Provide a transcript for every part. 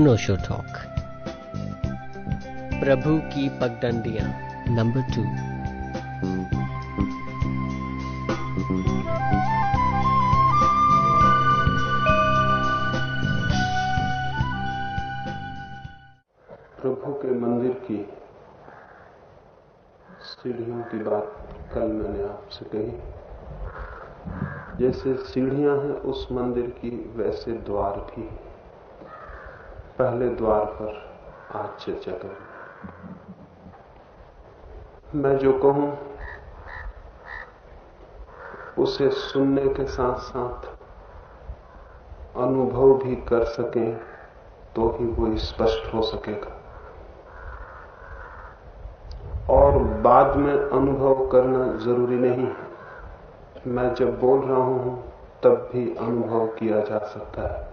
अनोशो talk प्रभु की पगडंडियाँ। Number two प्रभु के मंदिर की सीढ़ियों की बात कल मैंने आपसे कही। जैसे सीढ़ियाँ हैं उस मंदिर की वैसे द्वार भी पहले द्वार पर। आज चर्चा करें। मैं जो कहूँ उसे सुनने के साथ साथ अनुभव भी कर सके तो ही वो स्पष्ट हो सकेगा। और बाद में अनुभव करना ज़रूरी नहीं है। मैं जब बोल रहा हूँ तब भी अनुभव किया जा सकता है।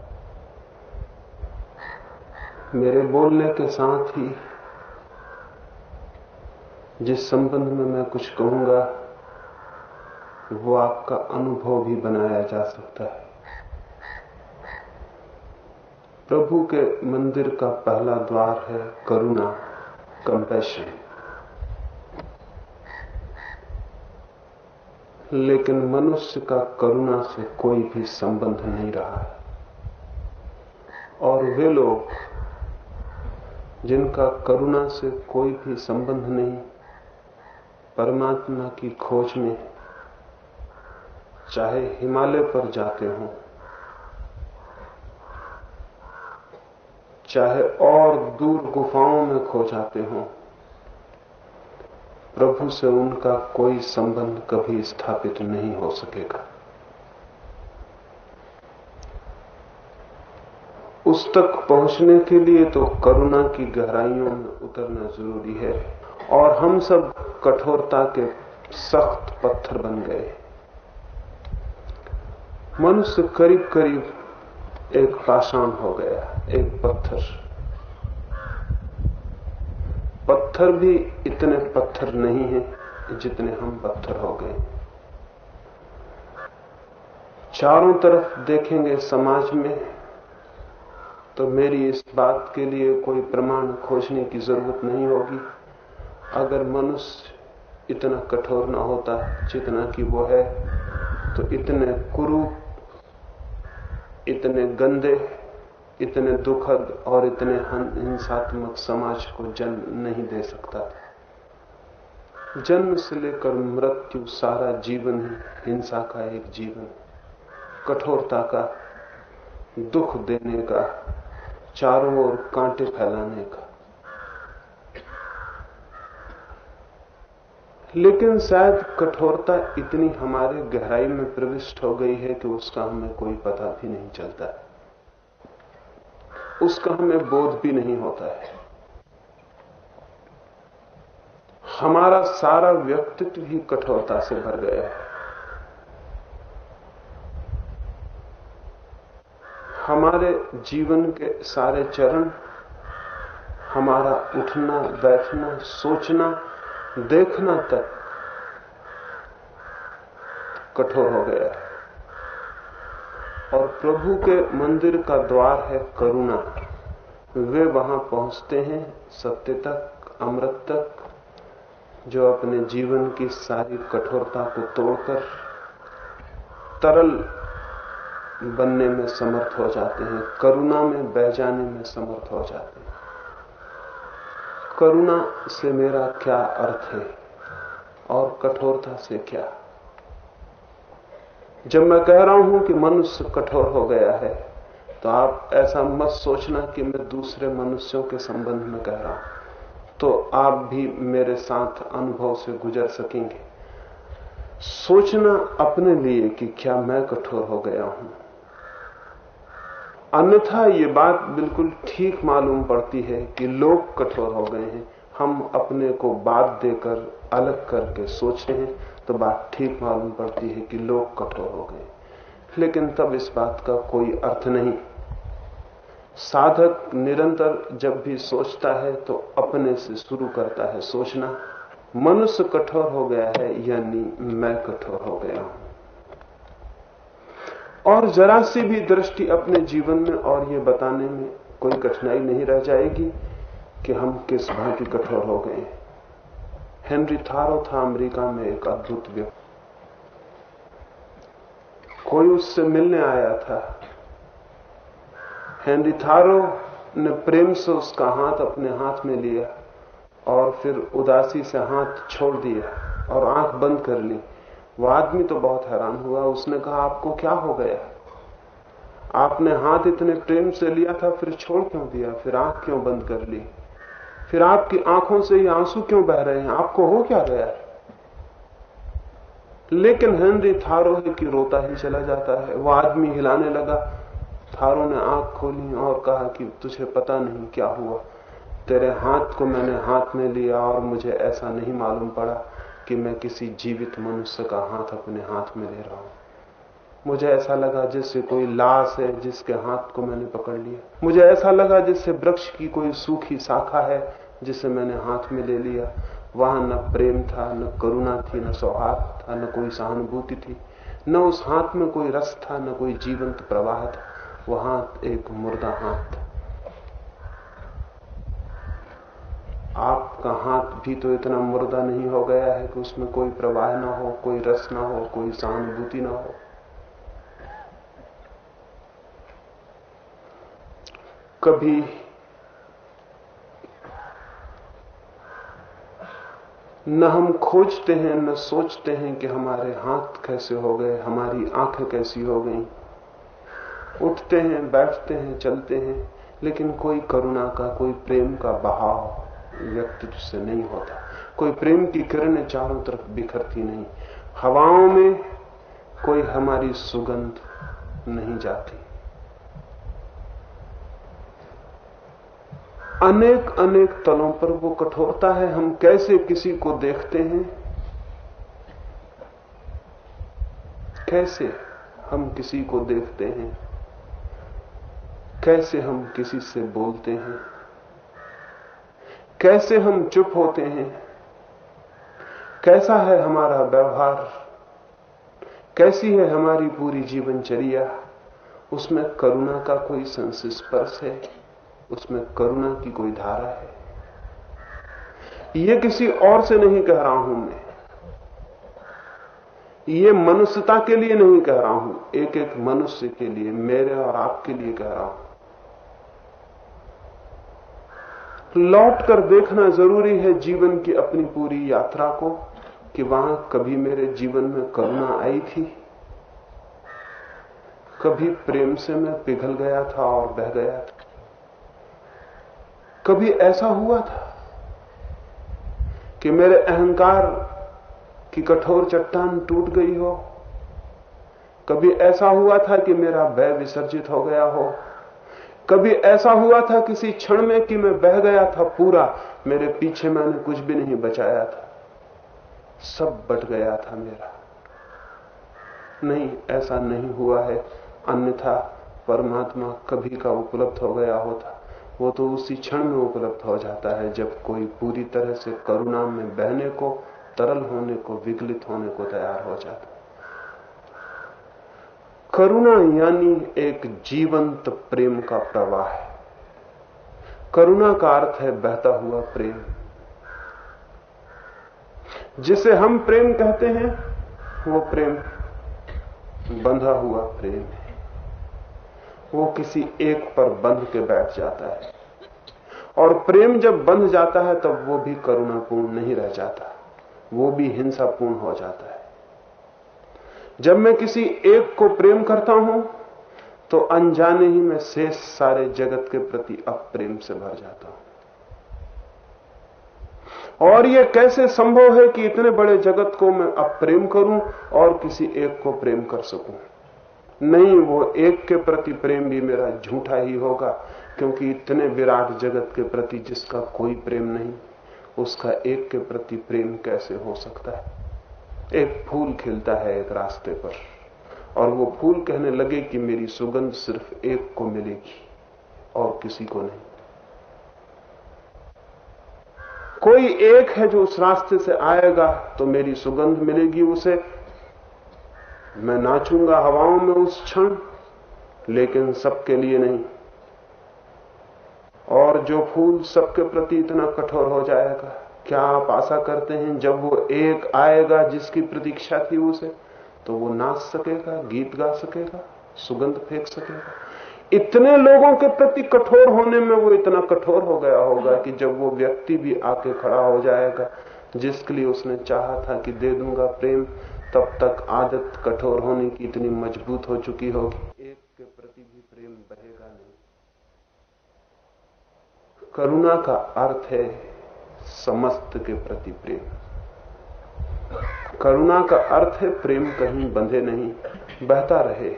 मेरे बोलने के साथ ही जिस संबंध में मैं कुछ कहूँगा, वो आपका अनुभव भी बनाया जा सकता है। प्रभु के मंदिर का पहला द्वार है करुणा कंपैशन लेकिन मनुष्य का करुणा से कोई भी संबंध नहीं रहा है। और वे लोग जिनका करुणा से कोई भी संबंध नहीं, परमात्मा की खोज में चाहे हिमालय पर जाते हों, चाहे और दूर गुफाओं में खो जाते हों, प्रभु से उनका कोई संबंध कभी स्थापित नहीं हो सकेगा। उस तक पहुँचने के लिए तो करुणा की गहराइयों में उतरना ज़रूरी है। और हम सब कठोरता के सख्त पत्थर बन गए। मनुष्य करीब करीब एक पाषाण हो गया, एक पत्थर। पत्थर भी इतने पत्थर नहीं है जितने हम पत्थर हो गए। चारों तरफ़ देखेंगे समाज में तो मेरी इस बात के लिए कोई प्रमाण खोजने की ज़रूरत नहीं होगी। अगर मनुष्य इतना कठोर ना होता जितना कि वो है तो इतने कुरूप, इतने गंदे, इतने दुखद और इतने हिंसात्मक समाज को जन्म नहीं दे सकता। था जन्म से लेकर मृत्यु सारा जीवन ही, हिंसा का एक जीवन। कठोरता का, दुख देने का चारों ओर कांटे फैलाने का। लेकिन शायद कठोरता इतनी हमारे गहराई में प्रविष्ट हो गई है कि उसका हमें कोई पता भी नहीं चलता है। उसका हमें बोध भी नहीं होता है। हमारा सारा व्यक्तित्व ही कठोरता से भर गया है। हमारे जीवन के सारे चरण, हमारा उठना, बैठना, सोचना, देखना तक कठोर हो गया है। और प्रभु के मंदिर का द्वार है करुणा। वे वहाँ पहुँचते हैं सत्य तक, अमृत तक, जो अपने जीवन की सारी कठोरता को तोड़कर तरल बनने में समर्थ हो जाते हैं। करुणा में बह जाने में समर्थ हो जाते हैं। करुणा से मेरा क्या अर्थ है और कठोरता से क्या? जब मैं कह रहा हूँ कि मनुष्य कठोर हो गया है तो आप ऐसा मत सोचना कि मैं दूसरे मनुष्यों के संबंध में कह रहा हूँ। तो आप भी मेरे साथ अनुभव से गुजर सकेंगे। सोचना अपने लिए कि क्या मैं कठोर हो गया हूँ। अन्यथा ये बात बिल्कुल ठीक मालूम पड़ती है कि लोग कठोर हो गए हैं। हम अपने को बात देकर, अलग करके सोचते हैं तो बात ठीक मालूम पड़ती है कि लोग कठोर हो गए। लेकिन तब इस बात का कोई अर्थ नहीं। साधक निरंतर जब भी सोचता है तो अपने से शुरू करता है सोचना। मनुष्य कठोर हो गया है, यानी मैं कठोर हो गया हूँ। और जरा सी भी दृष्टि अपने जीवन में और ये बताने में कोई कठिनाई नहीं रह जाएगी कि हम किस भांति कठोर हो गए हेनरी थारो था अमेरिका में एक अद्भुत व्यक्ति। कोई उससे मिलने आया था। हेनरी थारो ने प्रेम से उसका हाथ अपने हाथ में लिया और फिर उदासी से हाथ छोड़ दिया और आँख बंद कर ली। वो आदमी तो बहुत हैरान हुआ, उसने कहा, आपको क्या हो गया? आपने हाथ इतने प्रेम से लिया था, फिर छोड़ क्यों दिया? फिर आँख क्यों बंद कर ली? फिर आपकी आँखों से ये आँसू क्यों बह रहे हैं? आपको हो क्या गया? लेकिन हेनरी थारो है कि रोता ही चला जाता है। वो आदमी हिलाने लगा। थारो ने आँख खोली और कहा कि तुझे पता नहीं क्या हुआ। तेरे हाथ को मैंने हाथ में लिया और मुझे ऐसा नहीं मालूम पड़ा। कि मैं किसी जीवित मनुष्य का हाथ अपने हाथ में ले रहा हूँ। मुझे ऐसा लगा जैसे कोई लाश है जिसके हाथ को मैंने पकड़ लिया। मुझे ऐसा लगा जैसे वृक्ष की कोई सूखी शाखा है जिसे मैंने हाथ में ले लिया। वहाँ न प्रेम था, न करुणा थी, न सौहार्द था, न कोई सहानुभूति थी, न उस हाथ में कोई रस था, न कोई जीवंत प्रवाह था। वो हाथ एक मुर्दा हाथ था। आपका हाथ भी तो इतना मुर्दा नहीं हो गया है कि उसमें कोई प्रवाह ना हो, कोई रस ना हो, कोई सहानुभूति ना हो। कभी न हम खोजते हैं, न सोचते हैं कि हमारे हाथ कैसे हो गए, हमारी आँखें कैसी हो गई। उठते हैं, बैठते हैं, चलते हैं, लेकिन कोई करुणा का, कोई प्रेम का बहाव व्यक्तित्व से नहीं होता। कोई प्रेम की किरणें चारों तरफ़ बिखरती नहीं। हवाओं में कोई हमारी सुगंध नहीं जाती। अनेक अनेक तलों पर वो कठोरता है। हम कैसे किसी को देखते हैं? कैसे हम किसी को देखते हैं? कैसे हम किसी से बोलते हैं? कैसे हम चुप होते हैं? कैसा है हमारा व्यवहार? कैसी है हमारी पूरी जीवनचर्या? उसमें करुणा का कोई संस्पर्श है? उसमें करुणा की कोई धारा है? ये किसी और से नहीं कह रहा हूँ मैं। ये मनुष्यता के लिए नहीं कह रहा हूँ। एक एक मनुष्य के लिए, मेरे और आपके लिए कह रहा हूँ। लौट कर देखना ज़रूरी है जीवन की अपनी पूरी यात्रा को, कि वहाँ कभी मेरे जीवन में करुणा आई थी। कभी प्रेम से मैं पिघल गया था और बह गया था। कभी ऐसा हुआ था कि मेरे अहंकार की कठोर चट्टान टूट गई हो। कभी ऐसा हुआ था कि मेरा भय विसर्जित हो गया हो। कभी ऐसा हुआ था किसी क्षण में कि मैं बह गया था पूरा, मेरे पीछे मैंने कुछ भी नहीं बचाया था। सब बट गया था मेरा। नहीं, ऐसा नहीं हुआ है। अन्यथा परमात्मा कभी का उपलब्ध हो गया होता। वो तो उसी क्षण में उपलब्ध हो जाता है, जब कोई पूरी तरह से करुणा में बहने को, तरल होने को, विगलित होने को तैयार हो जाता। करुणा यानी एक जीवंत प्रेम का प्रवाह है। करुणा का अर्थ है बहता हुआ प्रेम। जिसे हम प्रेम कहते हैं, वो प्रेम बंधा हुआ प्रेम है। वो किसी एक पर बंध के बैठ जाता है। और प्रेम जब बंध जाता है, तब वो भी करुणापूर्ण नहीं रह जाता। वो भी हिंसापूर्ण हो जाता है। जब मैं किसी एक को प्रेम करता हूँ तो अनजाने ही मैं शेष सारे जगत के प्रति अप्रेम से भर जाता हूँ। और यह कैसे संभव है कि इतने बड़े जगत को मैं अप्रेम करूँ और किसी एक को प्रेम कर सकूँ? नहीं, वो एक के प्रति प्रेम भी मेरा झूठा ही होगा, क्योंकि इतने विराट जगत के प्रति जिसका कोई प्रेम नहीं, उसका एक के प्रति प्रेम कैसे हो सकता है? एक फूल खिलता है एक रास्ते पर। और वो फूल कहने लगे कि मेरी सुगंध सिर्फ़ एक को मिलेगी और किसी को नहीं। कोई एक है जो उस रास्ते से आएगा तो मेरी सुगंध मिलेगी उसे। मैं नाचूँगा हवाओं में उस क्षण, लेकिन सबके लिए नहीं। और जो फूल सबके प्रति इतना कठोर हो जाएगा क्या आप आशा करते हैं जब वो एक आएगा जिसकी प्रतीक्षा थी उसे तो वो नाच सकेगा, गीत गा सकेगा, सुगंध फेंक सकेगा। इतने लोगों के प्रति कठोर होने में वो इतना कठोर हो गया होगा कि जब वो व्यक्ति भी आके खड़ा हो जाएगा, जिसके लिए उसने चाहा था कि दे दूँगा प्रेम, तब तक आदत कठोर होने की इतनी मज़बूत हो चुकी होगी। एक के प्रति भी प्रेम बहेगा नहीं। करुणा का अर्थ है समस्त के प्रति प्रेम। करुणा का अर्थ है प्रेम कहीं बंधे नहीं, बहता रहे।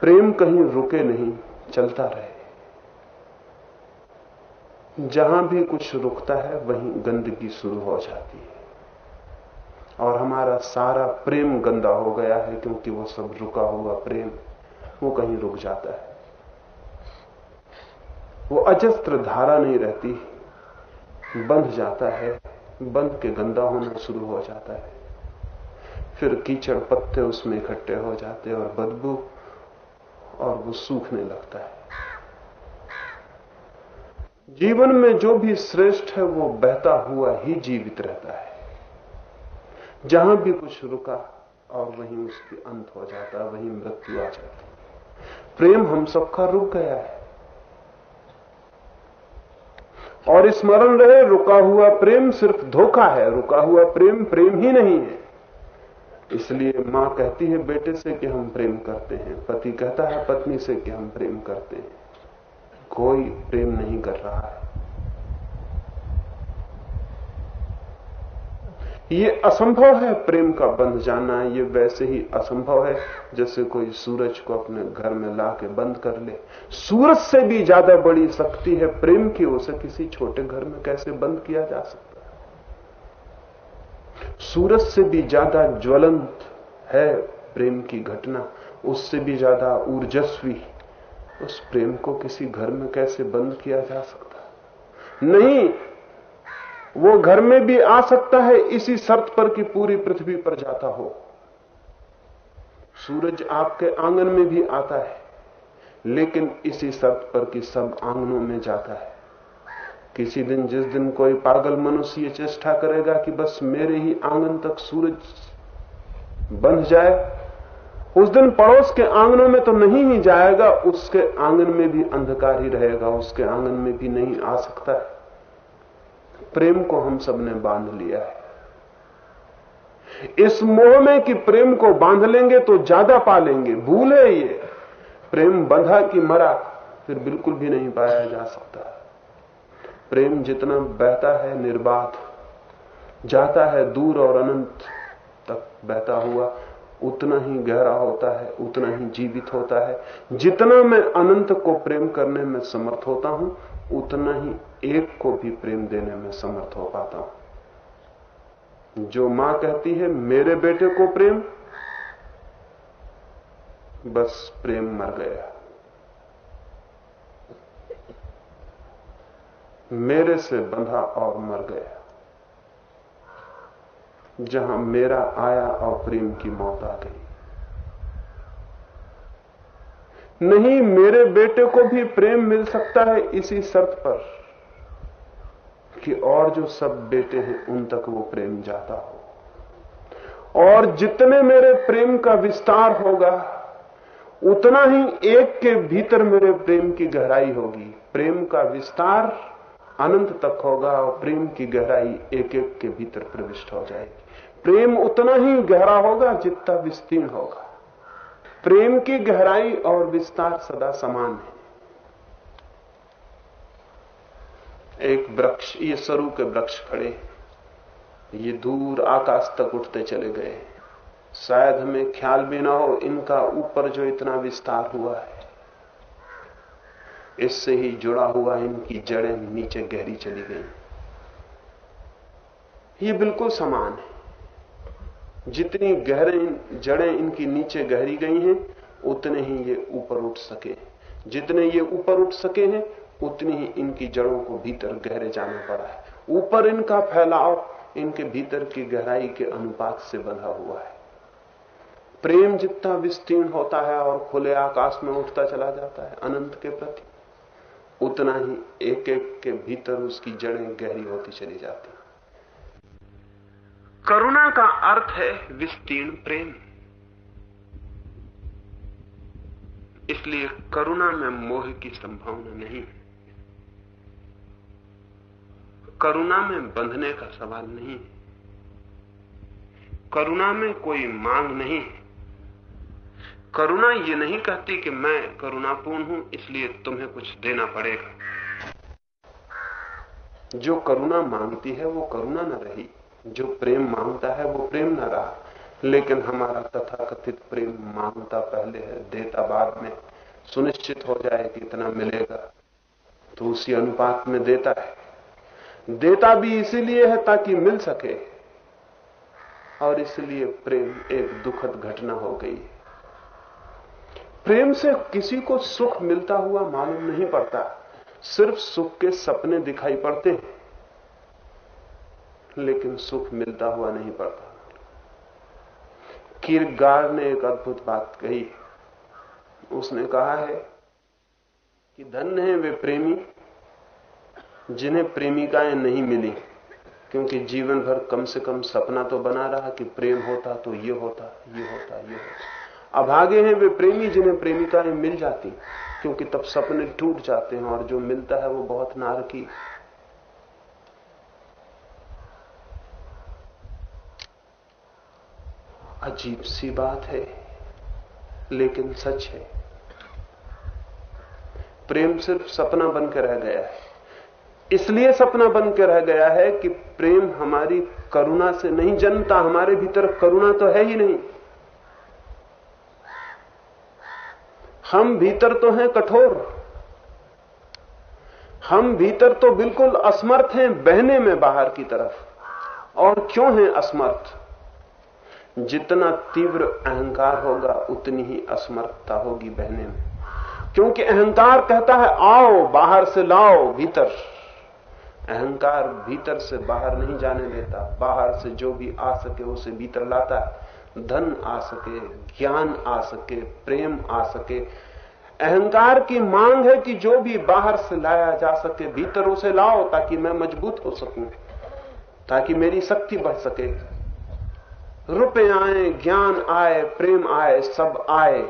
प्रेम कहीं रुके नहीं, चलता रहे। जहाँ भी कुछ रुकता है, वहीं गंदगी शुरू हो जाती है। और हमारा सारा प्रेम गंदा हो गया है, क्योंकि वो सब रुका हुआ प्रेम, वो कहीं रुक जाता है। वो अजस्त्र धारा नहीं रहती। बंध जाता है, बंध के गंदा होना शुरू हो जाता है। फिर कीचड़ पत्ते उसमें इकट्ठे हो जाते और बदबू और वो सूखने लगता है। जीवन में जो भी श्रेष्ठ है, वो बहता हुआ ही जीवित रहता है। जहाँ भी कुछ रुका और वहीं उसकी अंत हो जाता है वहीं मृत्यु आ जाती। प्रेम हम सबका रुक गया है। और स्मरण रहे, रुका हुआ प्रेम सिर्फ़ धोखा है, रुका हुआ प्रेम प्रेम ही नहीं है। इसलिए माँ कहती है, बेटे से कि हम प्रेम करते हैं, पति कहता है, पत्नी से कि हम प्रेम करते हैं। कोई प्रेम नहीं कर रहा है। ये असंभव है प्रेम का बंध जाना, ये वैसे ही असंभव है, जैसे कोई सूरज को अपने घर में ला के बंद कर ले। सूरज से भी ज़्यादा बड़ी शक्ति है प्रेम की, उसे किसी छोटे घर में कैसे बंद किया जा सकता है? सूरज से भी ज़्यादा ज्वलंत है प्रेम की घटना, उससे भी ज़्यादा ऊर्जस्वी, उस प्रेम को किसी घर में कैसे बंद किया जा सकता नहीं वो घर में भी आ सकता है, इसी शर्त पर कि पूरी पृथ्वी पर जाता हो। सूरज आपके आँगन में भी आता है, लेकिन इसी शर्त पर कि सब आंगनों में जाता है। किसी दिन, जिस दिन कोई पागल मनुष्य ये चेष्टा करेगा कि बस मेरे ही आँगन तक सूरज बंध जाए, उस दिन पड़ोस के आंगनों में तो नहीं ही जाएगा, उसके आँगन में भी अंधकार ही रहेगा, उसके आँगन में भी नहीं आ सकता है। प्रेम को हम सबने बाँध लिया है। इस मोह में कि प्रेम को बाँध लेंगे तो ज़्यादा पा लेंगे भूल ये। प्रेम बंधा कि मरा, फिर बिल्कुल भी नहीं पाया जा सकता। प्रेम जितना बहता है निर्बाध, जाता है दूर और अनंत तक बहता हुआ, उतना ही गहरा होता है, उतना ही जीवित होता है। जितना मैं अनंत को प्रेम करने में समर्थ होता हूँ उतना ही एक को भी प्रेम देने में समर्थ हो पाता हूँ। जो माँ कहती है, मेरे बेटे को प्रेम? बस प्रेम मर गया। मेरे से बंधा और मर गया। जहाँ मेरा आया और प्रेम की मौत आ गई। नहीं, मेरे बेटे को भी प्रेम मिल सकता है इसी शर्त पर कि और जो सब बेटे हैं, उन तक वो प्रेम जाता हो। और जितने मेरे प्रेम का विस्तार होगा, उतना ही एक के भीतर मेरे प्रेम की गहराई होगी। प्रेम का विस्तार अनंत तक होगा और प्रेम की गहराई एक एक के भीतर प्रविष्ट हो जाएगी। प्रेम उतना ही गहरा होगा जितना विस्तीर्ण होगा। प्रेम की गहराई और विस्तार सदा समान है। एक वृक्ष, ये सरू के वृक्ष खड़े ये दूर आकाश तक उठते चले गए शायद हमें ख्याल भी ना हो इनका ऊपर जो इतना विस्तार हुआ है। इससे ही जुड़ा हुआ इनकी जड़ें नीचे गहरी चली गई। ये बिल्कुल समान है। जितनी गहरे जड़ें इनकी नीचे गहरी गई हैं, उतने ही ये ऊपर उठ सके। जितने ये ऊपर उठ सके हैं, उतनी ही इनकी जड़ों को भीतर गहरे जाना पड़ा है। ऊपर इनका फैलाव इनके भीतर की गहराई के अनुपात से बंधा हुआ है। प्रेम जितना विस्तीर्ण होता है और खुले आकाश में उठता चला जाता है, अनंत के प्रति, उतना ही एक एक के भीतर उसकी जड़ें गहरी होती चली जाती करुणा का अर्थ है विस्तीर्ण प्रेम। इसलिए करुणा में मोह की संभावना नहीं करुणा में बंधने का सवाल नहीं करुणा में कोई मांग नहीं करुणा ये नहीं कहती कि मैं करुणापूर्ण हूँ, इसलिए तुम्हें कुछ देना पड़ेगा। जो करुणा मांगती है, वो करुणा न रही। जो प्रेम माँगता है, वो प्रेम न रहा। लेकिन हमारा तथाकथित प्रेम माँगता पहले है, देता बाद में। सुनिश्चित हो जाए कि इतना मिलेगा तो उसी अनुपात में देता है। देता भी इसीलिए है ताकि मिल सके। और इसलिए प्रेम एक दुखद घटना हो गई प्रेम से किसी को सुख मिलता हुआ मालूम नहीं पड़ता। सिर्फ़ सुख के सपने दिखाई पड़ते हैं। लेकिन सुख मिलता हुआ नहीं पड़ता। कीरगार ने एक अद्भुत बात कही। उसने कहा है कि धन्य है वे प्रेमी, जिन्हें प्रेमिकाएँ नहीं मिली, क्योंकि जीवन भर कम से कम सपना तो बना रहा कि प्रेम होता तो ये होता ये होता ये होता। अभागे हैं वे प्रेमी जिन्हें प्रेमिकाएँ मिल जाती, क्योंकि तब सपने टूट जाते हैं और जो मिलता है वो बहुत नारकी। अजीब सी बात है, लेकिन सच है। प्रेम सिर्फ़ सपना बन के रह गया है। इसलिए सपना बन के रह गया है कि प्रेम हमारी करुणा से नहीं जन्मता हमारे भीतर करुणा तो है ही नहीं। हम भीतर तो हैं कठोर। हम भीतर तो बिल्कुल असमर्थ हैं बहने में बाहर की तरफ़। और क्यों हैं असमर्थ? जितना तीव्र अहंकार होगा, उतनी ही असमर्थता होगी बहने में। क्योंकि अहंकार कहता है, आओ, बाहर से लाओ, भीतर। अहंकार भीतर से बाहर नहीं जाने देता। बाहर से जो भी आ सके, उसे भीतर लाता है। धन आ सके, ज्ञान आ सके, प्रेम आ सके। अहंकार की मांग है कि जो भी बाहर से लाया जा सके, भीतर उसे लाओ, ताकि मैं मज़बूत हो सकूँ, ताकि मेरी शक्ति बढ़ सके। रुपए आए, ज्ञान आए, प्रेम आए, सब आए।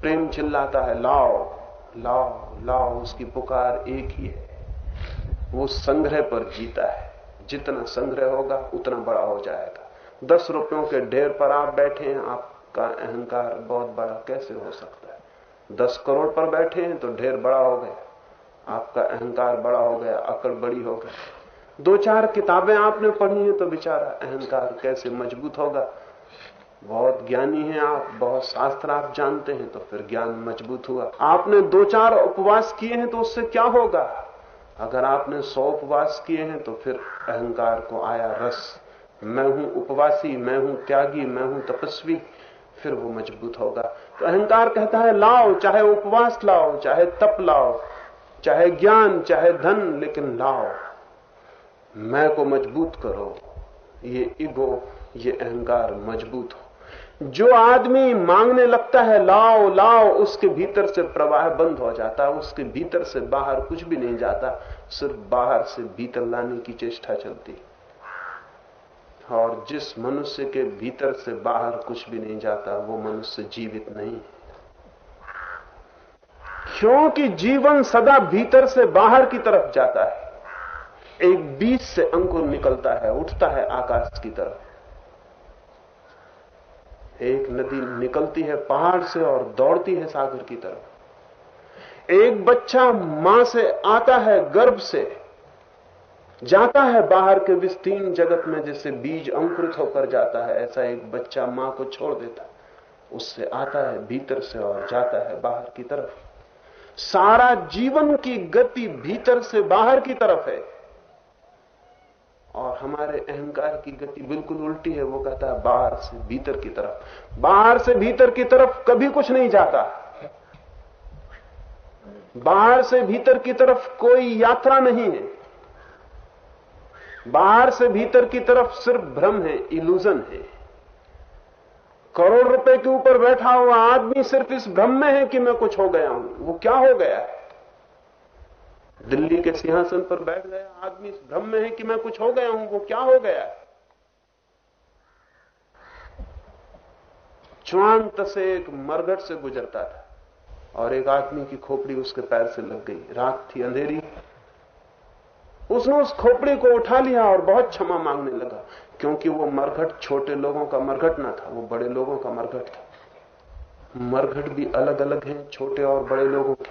प्रेम चिल्लाता है, लाओ लाओ लाओ, उसकी पुकार एक ही है। वो संग्रह पर जीता है। जितना संग्रह होगा, उतना बड़ा हो जाएगा। दस रुपयों के ढेर पर आप बैठे हैं, आपका अहंकार बहुत बड़ा कैसे हो सकता है? दस करोड़ पर बैठे हैं तो ढेर बड़ा हो गया। आपका अहंकार बड़ा हो गया, अकड़ बड़ी हो गई दो चार किताबें आपने पढ़ी हैं तो बेचारा अहंकार कैसे मज़बूत होगा? बहुत ज्ञानी हैं आप, बहुत शास्त्र आप जानते हैं तो फिर ज्ञान मज़बूत हुआ। आपने दो चार उपवास किए हैं तो उससे क्या होगा? अगर आपने सौ उपवास किए हैं तो फिर अहंकार को आया रस। मैं हूँ उपवासी, मैं हूँ त्यागी, मैं हूँ तपस्वी, फिर वो मज़बूत होगा। तो अहंकार कहता है, लाओ, चाहे उपवास लाओ, चाहे तप लाओ, चाहे ज्ञान, चाहे धन, लेकिन लाओ। मैं को मज़बूत करो। ये ईगो, ये अहंकार मज़बूत हो। जो आदमी मांगने लगता है, लाओ लाओ, उसके भीतर से प्रवाह बंद हो जाता है उसके भीतर से बाहर कुछ भी नहीं जाता, सिर्फ़ बाहर से भीतर लाने की चेष्टा चलती। और जिस मनुष्य के भीतर से बाहर कुछ भी नहीं जाता, वो मनुष्य जीवित नहीं क्योंकि जीवन सदा भीतर से बाहर की तरफ़ जाता है। एक बीज से अंकुर निकलता है, उठता है आकाश की तरफ़। एक नदी निकलती है पहाड़ से और दौड़ती है सागर की तरफ़। एक बच्चा माँ से आता है गर्भ से, जाता है बाहर के विस्तीर्ण जगत में जैसे बीज अंकुरित होकर जाता है। ऐसा एक बच्चा माँ को छोड़ देता है, उससे आता है भीतर से और जाता है बाहर की तरफ़। सारा जीवन की गति भीतर से बाहर की तरफ़ है। और हमारे अहंकार की गति बिल्कुल उल्टी है, वो कहता है, बाहर से भीतर की तरफ़। बाहर से भीतर की तरफ़ कभी कुछ नहीं जाता। बाहर से भीतर की तरफ़ कोई यात्रा नहीं है। बाहर से भीतर की तरफ़ सिर्फ़ भ्रम है इल्यूजन है। करोड़ रुपए के ऊपर बैठा हुआ आदमी सिर्फ़ इस भ्रम में है कि मैं कुछ हो गया हूँ। वो क्या हो गया है? दिल्ली के सिंहासन पर बैठ गया। आदमी इस भ्रम में है कि मैं कुछ हो गया हूँ, वो क्या हो गया? है च्वांत से एक मरघट से गुजरता था और एक आदमी की खोपड़ी उसके पैर से लग गई। रात थी अंधेरी। उसने उस खोपड़ी को उठा लिया और बहुत क्षमा मांगने लगा, क्योंकि वो मरघट छोटे लोगों का मरघट ना था, वो बड़े लोगों का मरघट था। मरघट भी अलग अलग हैं, छोटे और बड़े लोगों के।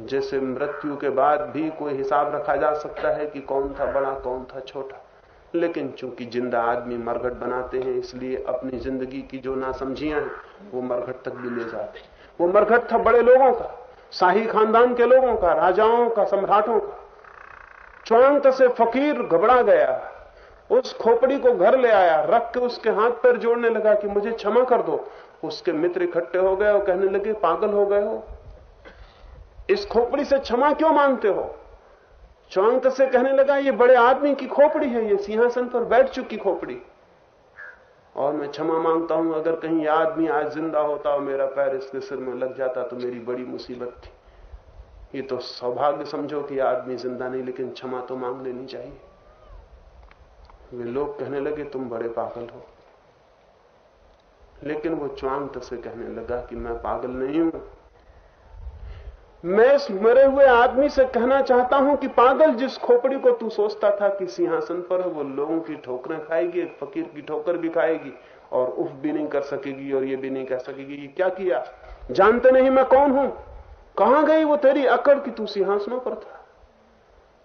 जैसे मृत्यु के बाद भी कोई हिसाब रखा जा सकता है कि कौन था बड़ा, कौन था छोटा। लेकिन चूँकि ज़िंदा आदमी मरघट बनाते हैं, इसलिए अपनी ज़िंदगी की जो नासमझियाँ हैं, वो मरघट तक भी ले जाते हैं। वो मरघट था बड़े लोगों का, शाही खानदान के लोगों का, राजाओं का, सम्राटों का। चौंत से फकीर घबरा गया, उस खोपड़ी को घर ले आया, रख के उसके हाथ पैर जोड़ने लगा कि मुझे क्षमा कर दो। उसके मित्र इकट्ठे हो गए और कहने लगे, पागल हो गए हो? इस खोपड़ी से क्षमा क्यों मांगते हो? चौंत से कहने लगा, ये बड़े आदमी की खोपड़ी है, ये सिंहासन पर बैठ चुकी खोपड़ी। और मैं क्षमा माँगता हूँ, अगर कहीं आदमी आज ज़िंदा होता और मेरा पैर इसके सिर में लग जाता तो मेरी बड़ी मुसीबत थी। ये तो सौभाग्य समझो कि आदमी ज़िंदा नहीं, लेकिन क्षमा तो मांग लेनी चाहिए। वे लोग कहने लगे, तुम बड़े पागल हो। लेकिन वो च्वांत से कहने लगा कि मैं पागल नहीं हूँ। मैं इस मरे हुए आदमी से कहना चाहता हूँ कि पागल जिस खोपड़ी को तू सोचता था कि सिंहासन पर है, वो लोगों की ठोकरें खाएगी, एक फकीर की ठोकर भी खाएगी और उफ भी नहीं कर सकेगी और ये भी नहीं कह सकेगी। कि क्या किया? जानते नहीं मैं कौन हूँ? कहाँ गई वो तेरी अकड़ की तू सिंहासनों पर था?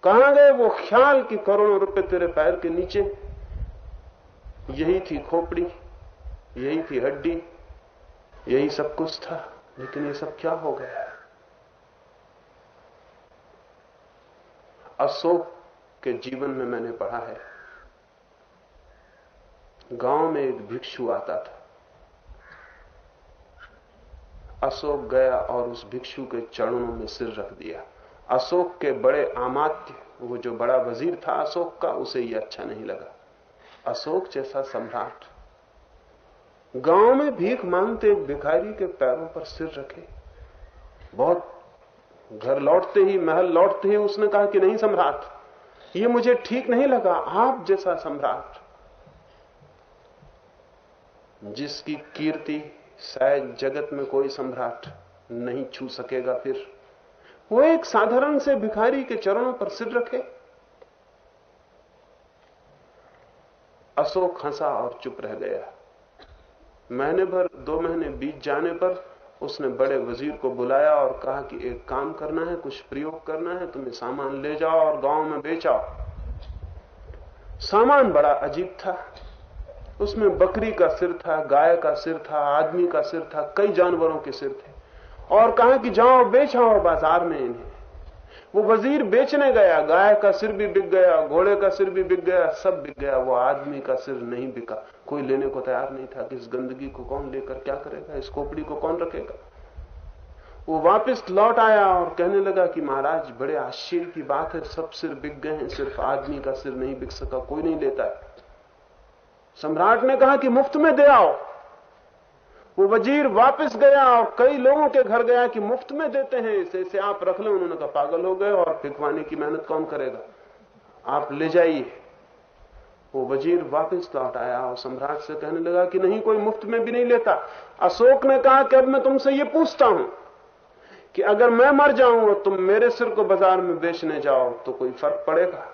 कहाँ गए वो ख्याल की करोड़ों रुपए तेरे पैर के नीचे? यही थी खोपड़ी, यही थी हड्डी, यही सब कुछ था, लेकिन ये सब क्या हो गया? अशोक के जीवन में मैंने पढ़ा है। गाँव में एक भिक्षु आता था। अशोक गया और उस भिक्षु के चरणों में सिर रख दिया। अशोक के बड़े आमात्य, वो जो बड़ा वज़ीर था अशोक का, उसे ये अच्छा नहीं लगा। अशोक जैसा सम्राट गाँव में भीख मांगते भिखारी के पैरों पर सिर रखे। बहुत घर लौटते ही, महल लौटते ही उसने कहा कि नहीं सम्राट, ये मुझे ठीक नहीं लगा, आप जैसा सम्राट। जिसकी कीर्ति शायद जगत में कोई सम्राट नहीं छू सकेगा फिर, वो एक साधारण से भिखारी के चरणों पर सिर रखे। अशोक हंसा और चुप रह गया। महीने भर, दो महीने बीत जाने पर उसने बड़े वज़ीर को बुलाया और कहा कि एक काम करना है, कुछ प्रयोग करना है, तुम्हें सामान ले जाओ और गाँव में बेचाओ। सामान बड़ा अजीब था। उसमें बकरी का सिर था, गाय का सिर था, आदमी का सिर था, कई जानवरों के सिर थे। और कहा कि जाओ, बेचाओ बाज़ार में इन्हें। वो वज़ीर बेचने गया, गाय का सिर भी बिक गया, घोड़े का सिर भी बिक गया, सब बिक गया, वो आदमी का सिर नहीं बिका। कोई लेने को तैयार नहीं था कि इस गंदगी को कौन लेकर क्या करेगा, इस खोपड़ी को कौन रखेगा? वो वापस लौट आया और कहने लगा कि महाराज, बड़े आश्चर्य की बात है, सब सिर बिक गए हैं, सिर्फ़ आदमी का सिर नहीं बिक सका, कोई नहीं लेता सम्राट ने कहा कि मुफ़्त में दे आओ। वो वज़ीर वापस गया और कई लोगों के घर गया कि मुफ़्त में देते हैं, इसे इसे आप रख लो, उन्होंने कहा, पागल हो गए और फिकवाने की मेहनत कौन करेगा? आप ले जाइए। वो वज़ीर वापस लौट आया और सम्राट से कहने लगा कि नहीं, कोई मुफ़्त में भी नहीं लेता। अशोक ने कहा कि अब मैं तुमसे ये पूछता हूँ कि अगर मैं मर जाऊँ और तुम मेरे सिर को बाज़ार में बेचने जाओ तो कोई फ़र्क पड़ेगा?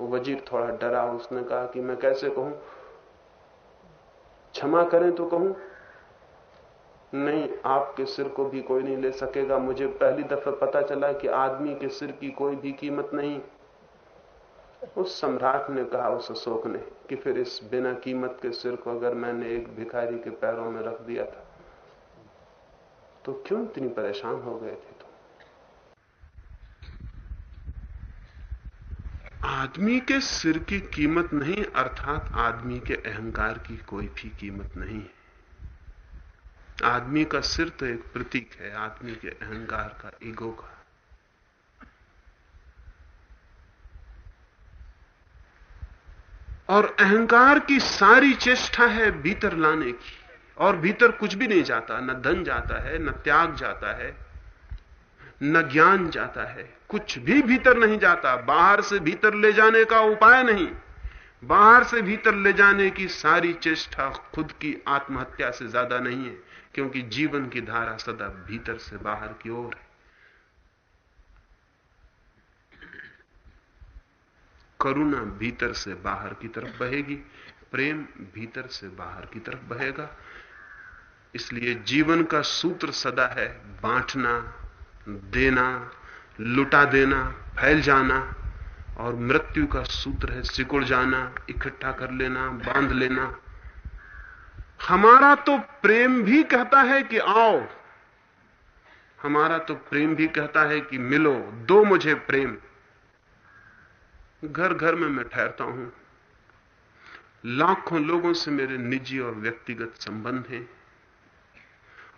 वो वज़ीर थोड़ा डरा, उसने कहा कि मैं कैसे कहूँ? क्षमा करें तो कहूँ, नहीं, आपके सिर को भी कोई नहीं ले सकेगा। मुझे पहली दफ़ा पता चला कि आदमी के सिर की कोई भी कीमत नहीं। उस सम्राट ने कहा, उस अशोक ने, कि फिर इस बिना कीमत के सिर को अगर मैंने एक भिखारी के पैरों में रख दिया था तो क्यों इतनी परेशान हो गए थे तुम आदमी के सिर की कीमत नहीं, अर्थात आदमी के अहंकार की कोई भी कीमत नहीं है। आदमी का सिर तो एक प्रतीक है, आदमी के अहंकार का ईगो का। और अहंकार की सारी चेष्टा है भीतर लाने की, और भीतर कुछ भी नहीं जाता, न धन जाता है, न त्याग जाता है। न ज्ञान जाता है, कुछ भी भीतर नहीं जाता, बाहर से भीतर ले जाने का उपाय नहीं। बाहर से भीतर ले जाने की सारी चेष्टा खुद की आत्महत्या से ज़्यादा नहीं है, क्योंकि जीवन की धारा सदा भीतर से बाहर की ओर है। करुणा भीतर से बाहर की तरफ़ बहेगी, प्रेम भीतर से बाहर की तरफ़ बहेगा। इसलिए जीवन का सूत्र सदा है, बांटना देना, लुटा देना, फैल जाना और मृत्यु का सूत्र है, सिकुड़ जाना, इकट्ठा कर लेना, बाँध लेना। हमारा तो प्रेम भी कहता है कि आओ। हमारा तो प्रेम भी कहता है कि मिलो, दो मुझे प्रेम। घर घर में मैं ठहरता हूँ। लाखों लोगों से मेरे निजी और व्यक्तिगत संबंध हैं।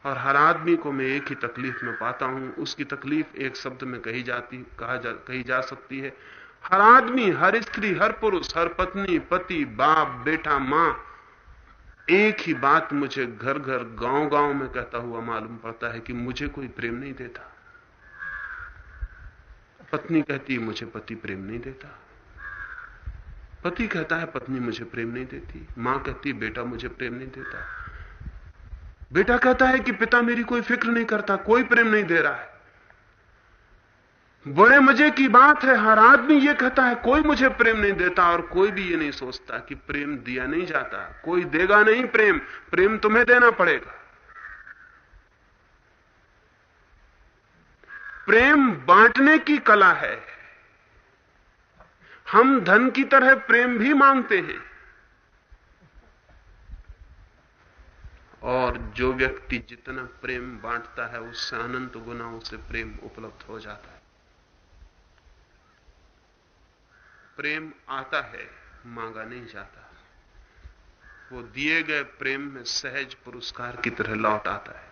और हर आदमी को मैं एक ही तकलीफ़ में पाता हूँ। उसकी तकलीफ़ एक शब्द में कही जाती, कहा जा, कही जा सकती है। हर आदमी, हर स्त्री, हर पुरुष, हर पत्नी, पति, बाप, बेटा, माँ, एक ही बात मुझे घर घर गाँव गाँव में कहता हुआ मालूम पड़ता है कि मुझे कोई प्रेम नहीं देता। पत्नी कहती है, मुझे पति प्रेम नहीं देता। पति कहता है, पत्नी मुझे प्रेम नहीं देती। माँ कहती बेटा मुझे प्रेम नहीं देता। बेटा कहता है कि पिता मेरी कोई फ़िक्र नहीं करता, कोई प्रेम नहीं दे रहा है। बड़े मज़े की बात है, हर आदमी यह कहता है, कोई मुझे प्रेम नहीं देता और कोई भी ये नहीं सोचता कि प्रेम दिया नहीं जाता। कोई देगा नहीं प्रेम प्रेम तुम्हें देना पड़ेगा। प्रेम बांटने की कला है। हम धन की तरह प्रेम भी मांगते हैं। और जो व्यक्ति जितना प्रेम बांटता है, उससे अनंत गुना उसे प्रेम उपलब्ध हो जाता है। प्रेम आता है, मांगा नहीं जाता। वो दिए गए प्रेम में सहज पुरस्कार की तरह लौट आता है।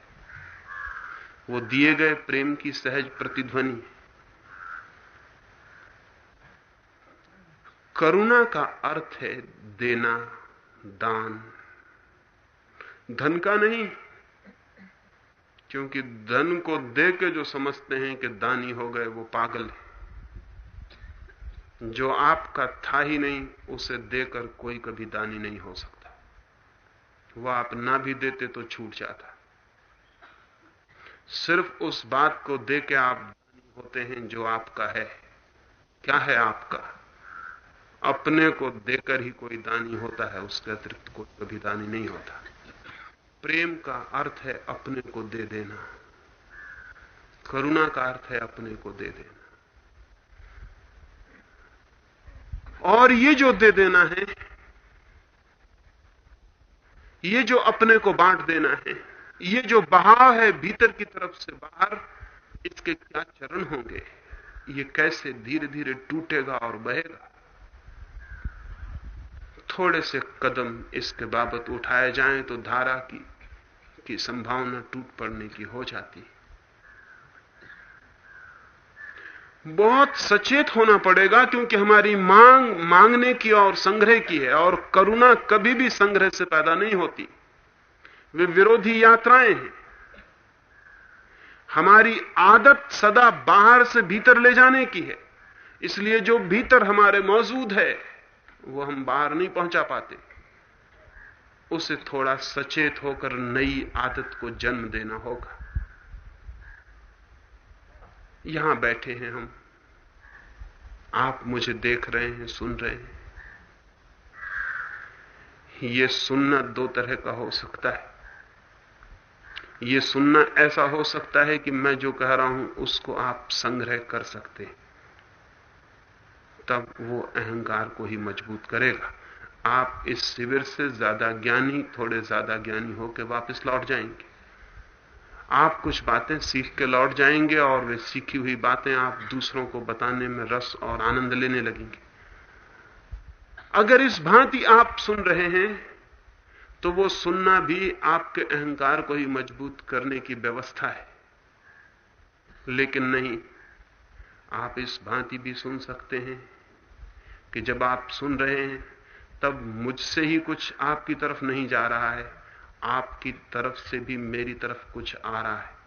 वो दिए गए प्रेम की सहज प्रतिध्वनि। करुणा का अर्थ है देना, दान धन का नहीं, क्योंकि धन को दे के जो समझते हैं कि दानी हो गए, वो पागल है। जो आपका था ही नहीं, उसे देकर कोई कभी दानी नहीं हो सकता। वह आप ना भी देते तो छूट जाता। सिर्फ़ उस बात को दे के आप दानी होते हैं जो आपका है। क्या है आपका? अपने को देकर ही कोई दानी होता है, उसके अतिरिक्त कोई कभी दानी नहीं होता। प्रेम का अर्थ है अपने को दे देना। करुणा का अर्थ है अपने को दे देना। और ये जो दे देना है, ये जो अपने को बांट देना है, ये जो बहाव है भीतर की तरफ़ से बाहर, इसके क्या चरण होंगे? ये कैसे धीरे धीरे टूटेगा और बहेगा? थोड़े से कदम इसके बाबत उठाए जाएँ तो धारा की की संभावना टूट पड़ने की हो जाती है। बहुत सचेत होना पड़ेगा क्योंकि हमारी मांग, मांगने की और संग्रह की है और करुणा कभी भी संग्रह से पैदा नहीं होती। वे विरोधी यात्राएँ हैं। हमारी आदत सदा बाहर से भीतर ले जाने की है। इसलिए जो भीतर हमारे मौजूद है वो हम बाहर नहीं पहुँचा पाते। उसे थोड़ा सचेत होकर नई आदत को जन्म देना होगा। यहाँ बैठे हैं हम। आप मुझे देख रहे हैं, सुन रहे हैं। यह सुनना दो तरह का हो सकता है। यह सुनना ऐसा हो सकता है कि मैं जो कह रहा हूँ, उसको आप संग्रह कर सकते हैं। तब वो अहंकार को ही मज़बूत करेगा। आप इस शिविर से ज़्यादा ज्ञानी, थोड़े ज़्यादा ज्ञानी होकर वापस लौट जाएँगे। आप कुछ बातें सीख के लौट जाएँगे और वे सीखी हुई बातें आप दूसरों को बताने में रस और आनंद लेने लगेंगे। अगर इस भांति आप सुन रहे हैं तो वो सुनना भी आपके अहंकार को ही मज़बूत करने की व्यवस्था है। लेकिन नहीं, आप इस भांति भी सुन सकते हैं। कि जब आप सुन रहे हैं, तब मुझसे ही कुछ आपकी तरफ़ नहीं जा रहा है। आपकी तरफ़ से भी मेरी तरफ़ कुछ आ रहा है।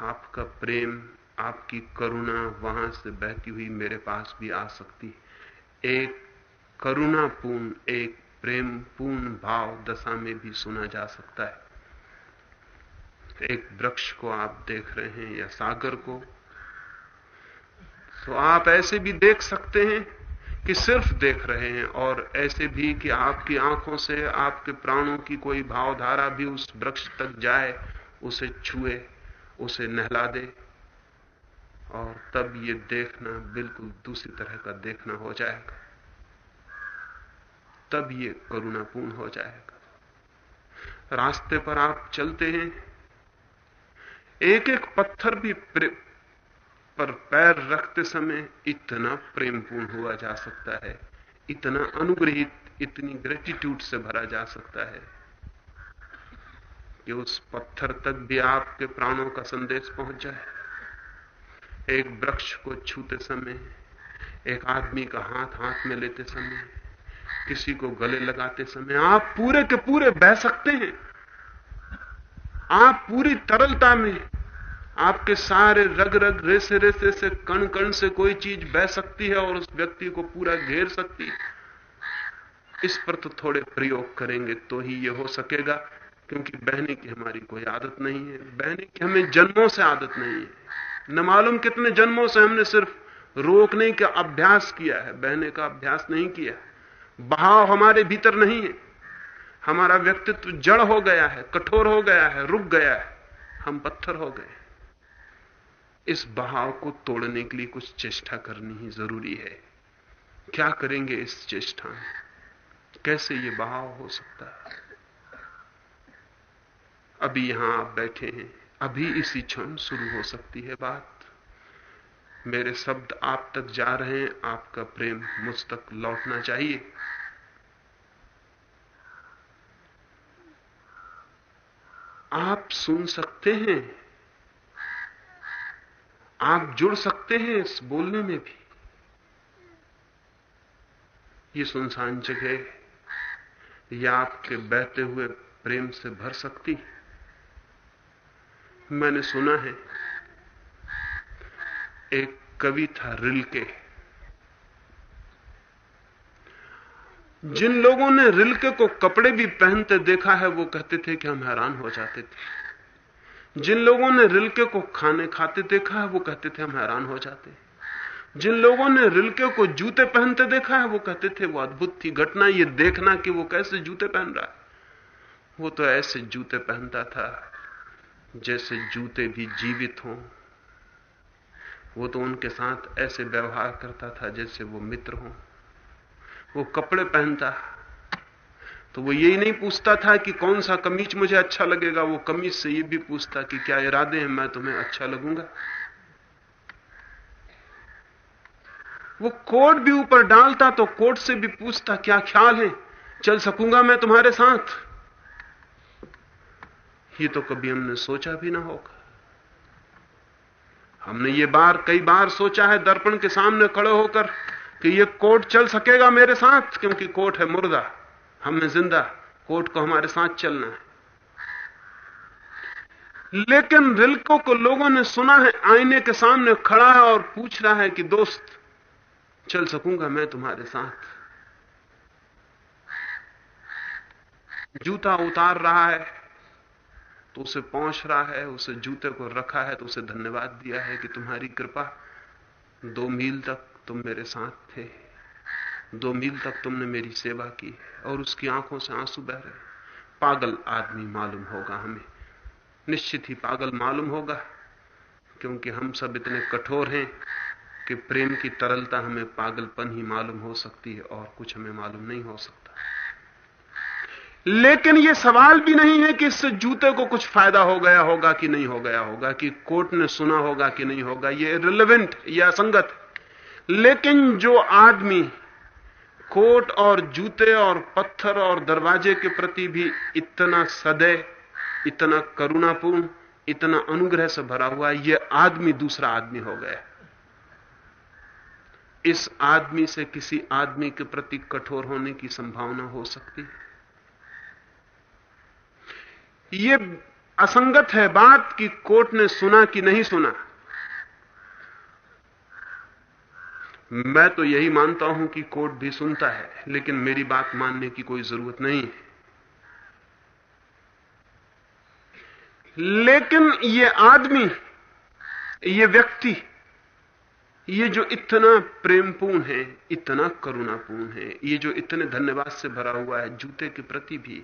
आपका प्रेम, आपकी करुणा वहाँ से बहती हुई मेरे पास भी आ सकती एक करुणापूर्ण, एक प्रेम पूर्ण भाव दशा में भी सुना जा सकता है। एक वृक्ष को आप देख रहे हैं या सागर को तो आप ऐसे भी देख सकते हैं कि सिर्फ़ देख रहे हैं और ऐसे भी कि आपकी आँखों से आपके प्राणों की कोई भावधारा भी उस वृक्ष तक जाए, उसे छुए, उसे नहला दे। और तब ये देखना बिल्कुल दूसरी तरह का देखना हो जाएगा। तब ये करुणापूर्ण हो जाएगा। रास्ते पर आप चलते हैं। एक एक पत्थर भी पर पैर रखते समय इतना प्रेमपूर्ण हुआ जा सकता है, इतना अनुग्रहित, इतनी ग्रेटिट्यूड से भरा जा सकता है कि उस पत्थर तक भी आपके प्राणों का संदेश पहुँच जाए। एक वृक्ष को छूते समय, एक आदमी का हाथ हाथ में लेते समय, किसी को गले लगाते समय आप पूरे के पूरे बह सकते हैं। आप पूरी तरलता में आपके सारे रग रग रेसे रेसे से कण कण से कोई चीज़ बह सकती है और उस व्यक्ति को पूरा घेर सकती है। इस पर तो थोड़े प्रयोग करेंगे तो ही ये हो सकेगा, क्योंकि बहने की हमारी कोई आदत नहीं है। बहने की हमें जन्मों से आदत नहीं है। न मालूम कितने जन्मों से हमने सिर्फ़ रोकने का अभ्यास किया है। बहने का अभ्यास नहीं किया बहाव हमारे भीतर नहीं है। हमारा व्यक्तित्व जड़ हो गया है, कठोर हो गया है, रुक गया है। हम पत्थर हो गए इस बहाव को तोड़ने के लिए कुछ चेष्टा करनी ही ज़रूरी है। क्या करेंगे इस चेष्टा में? कैसे ये बहाव हो सकता है? अभी यहाँ आप बैठे हैं, अभी इसी क्षण शुरू हो सकती है बात। मेरे शब्द आप तक जा रहे हैं, आपका प्रेम मुझ तक लौटना चाहिए। आप सुन सकते हैं आप जुड़ सकते हैं इस बोलने में भी। ये सुनसान जगह या आपके बहते हुए प्रेम से भर सकती मैंने सुना है, एक कवि था रिलके जिन लोगों ने रिलके को कपड़े भी पहनते देखा है, वो कहते थे कि हम हैरान हो जाते थे। जिन लोगों ने रिलके को खाने खाते देखा है, वो कहते थे हम हैरान हो जाते जिन लोगों ने रिलके को जूते पहनते देखा है, वो कहते थे वो अद्भुत थी घटना, ये देखना कि वो कैसे जूते पहन रहा है। वो तो ऐसे जूते पहनता था जैसे जूते भी जीवित हों। वो तो उनके साथ ऐसे व्यवहार करता था जैसे वो मित्र हों। वो कपड़े पहनता तो वो यही नहीं पूछता था कि कौन सा कमीज मुझे अच्छा लगेगा, वो कमीज से ये भी पूछता कि क्या इरादे हैं, मैं तुम्हें अच्छा लगूँगा। वो कोट भी ऊपर डालता तो कोट से भी पूछता, क्या ख्याल है? चल सकूँगा मैं तुम्हारे साथ। ये तो कभी हमने सोचा भी ना होगा। हमने ये बार, कई बार सोचा है दर्पण के सामने खड़े होकर कि ये कोट चल सकेगा मेरे साथ, क्योंकि कोट है मुर्दा। हमें ज़िंदा कोर्ट को हमारे साथ चलना है। लेकिन रिल्को को लोगों ने सुना है, आईने के सामने खड़ा है और पूछ रहा है कि, दोस्त, चल सकूँगा मैं तुम्हारे साथ? जूता उतार रहा है तो उसे पहुँच रहा है, उसे जूते को रखा है तो उसे धन्यवाद दिया है कि तुम्हारी कृपा दो मील तक तुम मेरे साथ थे। दो मील तक तुमने मेरी सेवा की और उसकी आँखों से आँसू बह रहे पागल आदमी मालूम होगा हमें। निश्चित ही पागल मालूम होगा, क्योंकि हम सब इतने कठोर हैं कि प्रेम की तरलता हमें पागलपन ही मालूम हो सकती है और कुछ हमें मालूम नहीं हो सकता। लेकिन यह सवाल भी नहीं है कि इससे जूते को कुछ फ़ायदा हो गया होगा कि नहीं हो गया होगा, कि कोर्ट ने सुना होगा कि नहीं होगा। यह रिलेवेंट या संगत लेकिन जो आदमी कोट और जूते और पत्थर और दरवाजे के प्रति भी इतना सदैव, इतना करुणापूर्ण, इतना अनुग्रह से भरा हुआ यह आदमी दूसरा आदमी हो गया। इस आदमी से किसी आदमी के प्रति कठोर होने की संभावना हो सकती है। यह असंगत है बात कि कोर्ट ने सुना कि नहीं सुना। मैं तो यही मानता हूँ कि कोर्ट भी सुनता है, लेकिन मेरी बात मानने की कोई ज़रूरत नहीं है। लेकिन ये आदमी, ये व्यक्ति, ये जो इतना प्रेमपूर्ण है, इतना करुणापूर्ण है, ये जो इतने धन्यवाद से भरा हुआ है जूते के प्रति भी,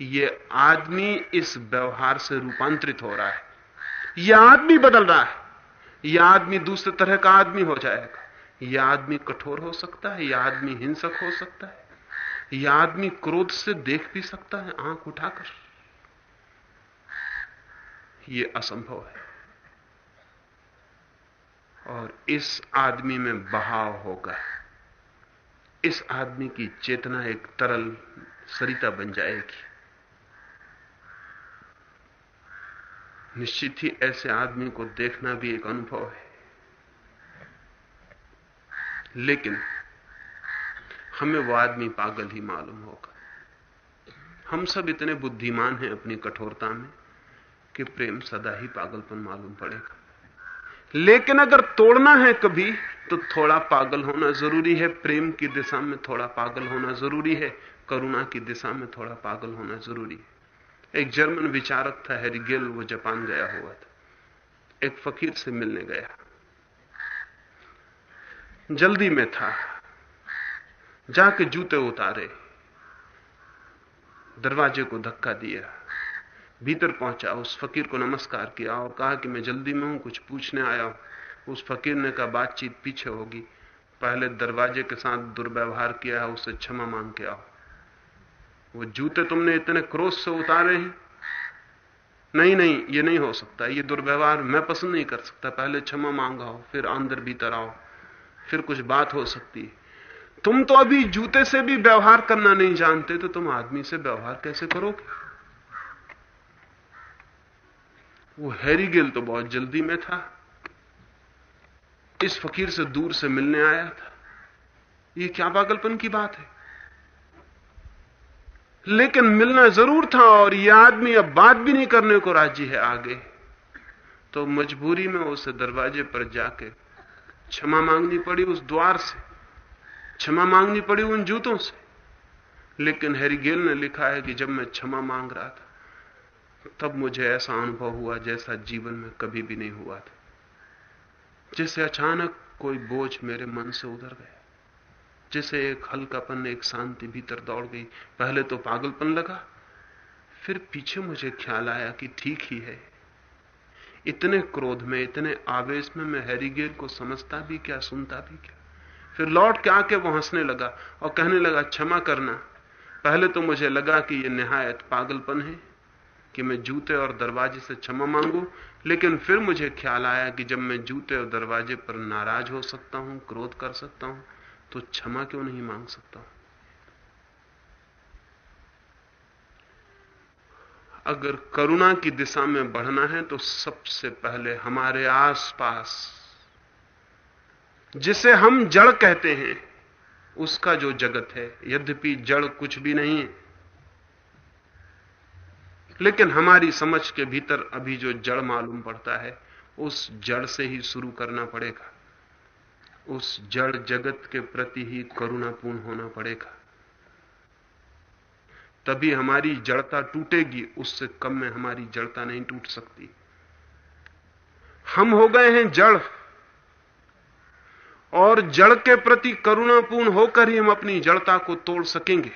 ये आदमी इस व्यवहार से रूपांतरित हो रहा है। यह आदमी बदल रहा है। यह आदमी दूसरे तरह का आदमी हो जाएगा। यह आदमी कठोर हो सकता है यह आदमी हिंसक हो सकता है यह आदमी क्रोध से देख भी सकता है, आँख उठाकर। यह असंभव है। और इस आदमी में बहाव होगा। इस आदमी की चेतना एक तरल सरिता बन जाएगी। निश्चित ही ऐसे आदमी को देखना भी एक अनुभव है। लेकिन हमें वो आदमी पागल ही मालूम होगा। हम सब इतने बुद्धिमान हैं अपनी कठोरता में कि प्रेम सदा ही पागलपन मालूम पड़ेगा। लेकिन अगर तोड़ना है कभी तो थोड़ा पागल होना ज़रूरी है। प्रेम की दिशा में थोड़ा पागल होना ज़रूरी है। करुणा की दिशा में थोड़ा पागल होना ज़रूरी है। एक जर्मन विचारक था हेरिगेल वो जापान गया हुआ था। एक फकीर से मिलने गया। जल्दी में था। जाके जूते उतारे। दरवाजे को धक्का दिया। भीतर पहुँचा। उस फकीर को नमस्कार किया और कहा कि मैं जल्दी में हूँ, कुछ पूछने आया हूँ। उस फकीर ने कहा, बातचीत पीछे होगी। पहले दरवाजे के साथ दुर्व्यवहार किया है उससे क्षमा मांग के आओ। वो जूते तुमने इतने क्रोध से उतारे हैं? नहीं नहीं, ये नहीं हो सकता। ये दुर्व्यवहार मैं पसंद नहीं कर सकता। पहले क्षमा मांगाओ, फिर अंदर भीतर आओ। फिर कुछ बात हो सकती है। तुम तो अभी जूते से भी व्यवहार करना नहीं जानते तो तुम आदमी से व्यवहार कैसे करोगे? वो हैरीगिल तो बहुत जल्दी में था। इस फकीर से दूर से मिलने आया था। ये क्या पागलपन की बात है? लेकिन मिलना ज़रूर था और यह आदमी अब बात भी नहीं करने को राज़ी है आगे। तो मजबूरी में उसे दरवाजे पर जाके क्षमा मांगनी पड़ी उस द्वार से। क्षमा मांगनी पड़ी उन जूतों से। लेकिन हैरीगेल ने लिखा है कि जब मैं क्षमा मांग रहा था, तब मुझे ऐसा अनुभव हुआ जैसा जीवन में कभी भी नहीं हुआ था। जैसे अचानक कोई बोझ मेरे मन से उधर गया। जैसे एक हल्कापन, एक शांति भीतर दौड़ गई। पहले तो पागलपन लगा, फिर पीछे मुझे ख्याल आया कि ठीक ही है। इतने क्रोध में, इतने आवेश में मैं हैरीगेल को समझता भी क्या, सुनता भी क्या? फिर लौट के आके वो हंसने लगा और कहने लगा, क्षमा करना। पहले तो मुझे लगा कि यह निहायत पागलपन है कि मैं जूते और दरवाजे से क्षमा मांगू, लेकिन फिर मुझे ख्याल आया कि जब मैं जूते और दरवाजे पर नाराज़ हो सकता हूँ, क्रोध कर सकता हूँ तो क्षमा क्यों नहीं मांग सकता हूँ? अगर करुणा की दिशा में बढ़ना है तो सबसे पहले हमारे आसपास, जिसे हम जड़ कहते हैं, उसका जो जगत है। यद्यपि जड़ कुछ भी नहीं है, लेकिन हमारी समझ के भीतर अभी जो जड़ मालूम पड़ता है, उस जड़ से ही शुरू करना पड़ेगा। उस जड़ जगत के प्रति ही करुणापूर्ण होना पड़ेगा। तभी हमारी जड़ता टूटेगी, उससे कम में हमारी जड़ता नहीं टूट सकती। हम हो गए हैं जड़, और जड़ के प्रति करुणापूर्ण होकर ही हम अपनी जड़ता को तोड़ सकेंगे।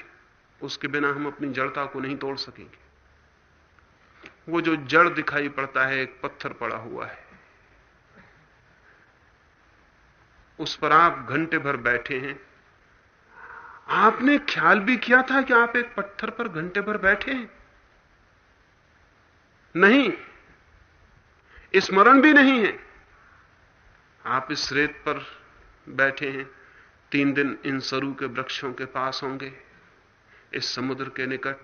उसके बिना हम अपनी जड़ता को नहीं तोड़ सकेंगे। वो जो जड़ दिखाई पड़ता है, एक पत्थर पड़ा हुआ है। उस पर आप घंटे भर बैठे हैं। आपने ख्याल भी किया था कि आप एक पत्थर पर घंटे भर बैठे हैं? नहीं। स्मरण भी नहीं है। आप इस रेत पर बैठे हैं। तीन दिन इन सरु के वृक्षों के पास होंगे। इस समुद्र के निकट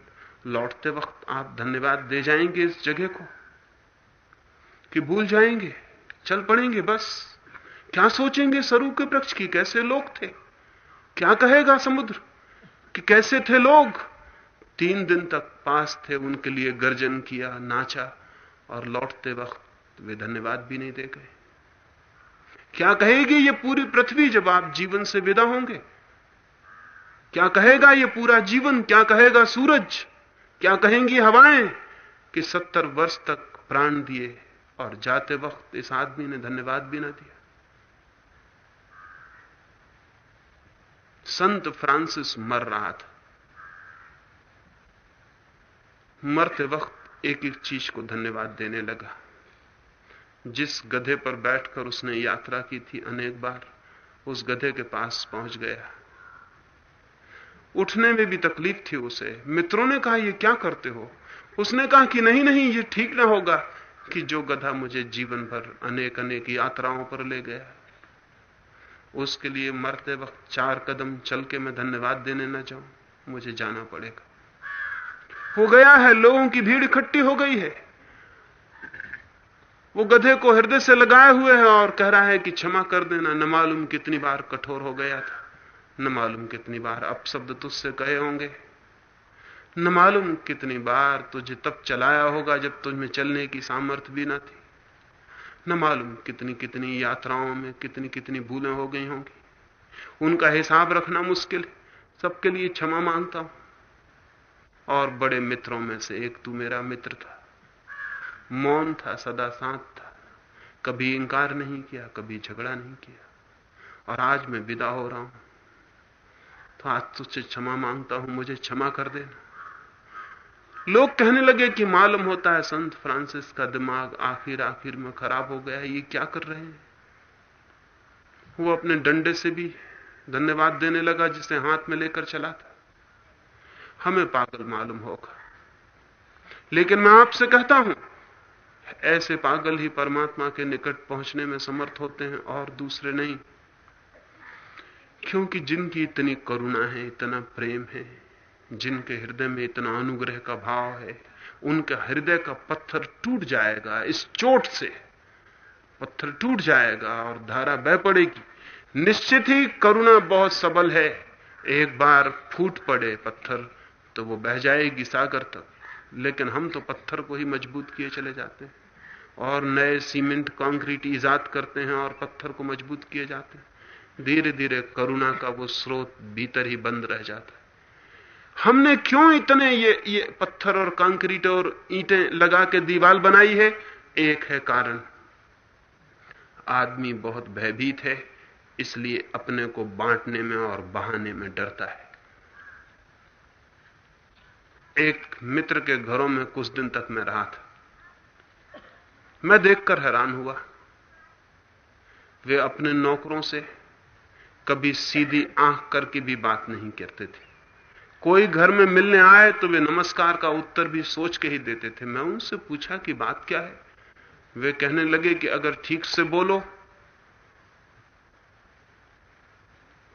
लौटते वक्त आप धन्यवाद दे जाएँगे इस जगह को, कि भूल जाएँगे चल पड़ेंगे बस। क्या सोचेंगे सरू के वृक्ष की? कैसे लोग थे? क्या कहेगा समुद्र कि कैसे थे लोग? तीन दिन तक पास थे उनके लिए गर्जन किया, नाचा, और लौटते वक्त वे धन्यवाद भी नहीं दे गए। क्या कहेगी ये पूरी पृथ्वी जब आप जीवन से विदा होंगे? क्या कहेगा ये पूरा जीवन? क्या कहेगा सूरज? क्या कहेंगी हवाएँ कि सत्तर वर्ष तक प्राण दिए और जाते वक्त इस आदमी ने धन्यवाद भी ना दिया? संत फ्रांसिस मर रहा था। मरते वक्त एक एक चीज़ को धन्यवाद देने लगा। जिस गधे पर बैठकर उसने यात्रा की थी अनेक बार, उस गधे के पास पहुँच गया। उठने में भी तकलीफ़ थी उसे। मित्रों ने कहा, ये क्या करते हो? उसने कहा कि, नहीं नहीं, ये ठीक ना होगा कि जो गधा मुझे जीवन भर अनेक अनेक यात्राओं पर ले गया उसके लिए मरते वक्त चार कदम चल के मैं धन्यवाद देने ना जाऊँ। मुझे जाना पड़ेगा। हो गया है, लोगों की भीड़ इकट्ठी हो गई है। वो गधे को हृदय से लगाए हुए है और कह रहा है कि क्षमा कर देना, न मालूम कितनी बार कठोर हो गया था, न मालूम कितनी बार अपशब्द तुझसे कहे होंगे, न मालूम कितनी बार तुझे तब चलाया होगा जब तुझ में चलने की सामर्थ्य भी ना थी। न मालूम कितनी कितनी यात्राओं में कितनी कितनी भूलें हो गई होंगी। उनका हिसाब रखना मुश्किल है। सबके लिए क्षमा माँगता हूँ। और बड़े मित्रों में से एक तू मेरा मित्र था। मौन था सदा शांत था। कभी इंकार नहीं किया, कभी झगड़ा नहीं किया। और आज मैं विदा हो रहा हूँ। तो आज तुझसे क्षमा माँगता हूँ, मुझे क्षमा कर देना। लोग कहने लगे कि मालूम होता है संत फ्रांसिस का दिमाग आखिर आखिर में खराब हो गया है, ये क्या कर रहे हैं? वो अपने डंडे से भी धन्यवाद देने लगा जिसे हाथ में लेकर चला था। हमें पागल मालूम होगा। लेकिन मैं आपसे कहता हूँ, ऐसे पागल ही परमात्मा के निकट पहुँचने में समर्थ होते हैं और दूसरे नहीं। क्योंकि जिनकी इतनी करुणा है, इतना प्रेम है जिनके हृदय में इतना अनुग्रह का भाव है, उनके हृदय का पत्थर टूट जाएगा, इस चोट से पत्थर टूट जाएगा और धारा बह पड़ेगी। निश्चित ही करुणा बहुत सबल है। एक बार फूट पड़े पत्थर तो वो बह जाएगी सागर तक। लेकिन हम तो पत्थर को ही मज़बूत किए चले जाते हैं और नए सीमेंट, कंक्रीट ईजाद करते हैं और पत्थर को मज़बूत किए जाते हैं। धीरे धीरे करुणा का वो स्रोत भीतर ही बंद रह जाता है। हमने क्यों इतने ये ये पत्थर और कंक्रीट और ईंटें लगा के दीवार बनाई है? एक है कारण। आदमी बहुत भयभीत है, इसलिए अपने को बांटने में और बहाने में डरता है। एक मित्र के घरों में कुछ दिन तक मैं रहा था। मैं देखकर हैरान हुआ। वे अपने नौकरों से कभी सीधी आँख करके भी बात नहीं करते थे। कोई घर में मिलने आए तो वे नमस्कार का उत्तर भी सोच के ही देते थे। मैं उनसे पूछा कि बात क्या है? वे कहने लगे कि अगर ठीक से बोलो,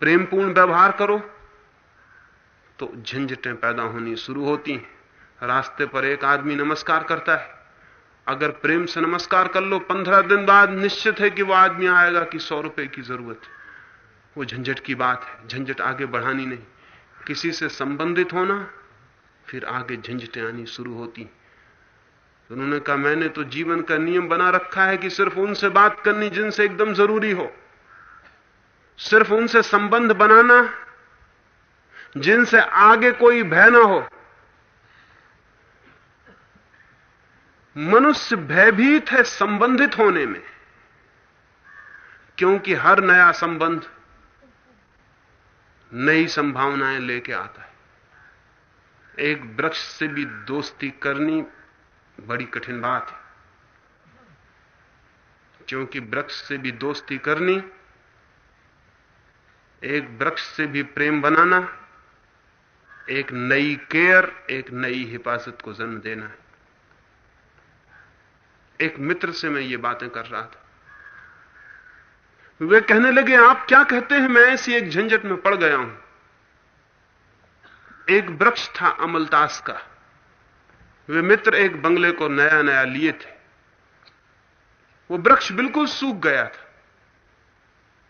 प्रेमपूर्ण व्यवहार करो तो झंझटें पैदा होनी शुरू होती हैं। रास्ते पर एक आदमी नमस्कार करता है। अगर प्रेम से नमस्कार कर लो, पंद्रह दिन बाद निश्चित है कि वह आदमी आएगा कि सौ रुपए की ज़रूरत है। वो झंझट की बात है। झंझट आगे बढ़ानी नहीं। किसी से संबंधित होना, फिर आगे झंझटें आनी शुरू होती। उन्होंने कहा, मैंने तो जीवन का नियम बना रखा है कि सिर्फ़ उनसे बात करनी जिनसे एकदम ज़रूरी हो। सिर्फ़ उनसे संबंध बनाना, जिनसे आगे कोई भय ना हो। मनुष्य भयभीत है संबंधित होने में, क्योंकि हर नया संबंध नई संभावनाएँ लेके आता है। एक वृक्ष से भी दोस्ती करनी बड़ी कठिन बात है। क्योंकि वृक्ष से भी दोस्ती करनी, एक वृक्ष से भी प्रेम बनाना, एक नई केयर, एक नई हिफाजत को जन्म देना है। एक मित्र से मैं ये बातें कर रहा था। वे कहने लगे, आप क्या कहते हैं? मैं ऐसी एक झंझट में पड़ गया हूँ। एक वृक्ष था अमलतास का। वे मित्र एक बंगले को नया नया लिए थे। वो वृक्ष बिल्कुल सूख गया था।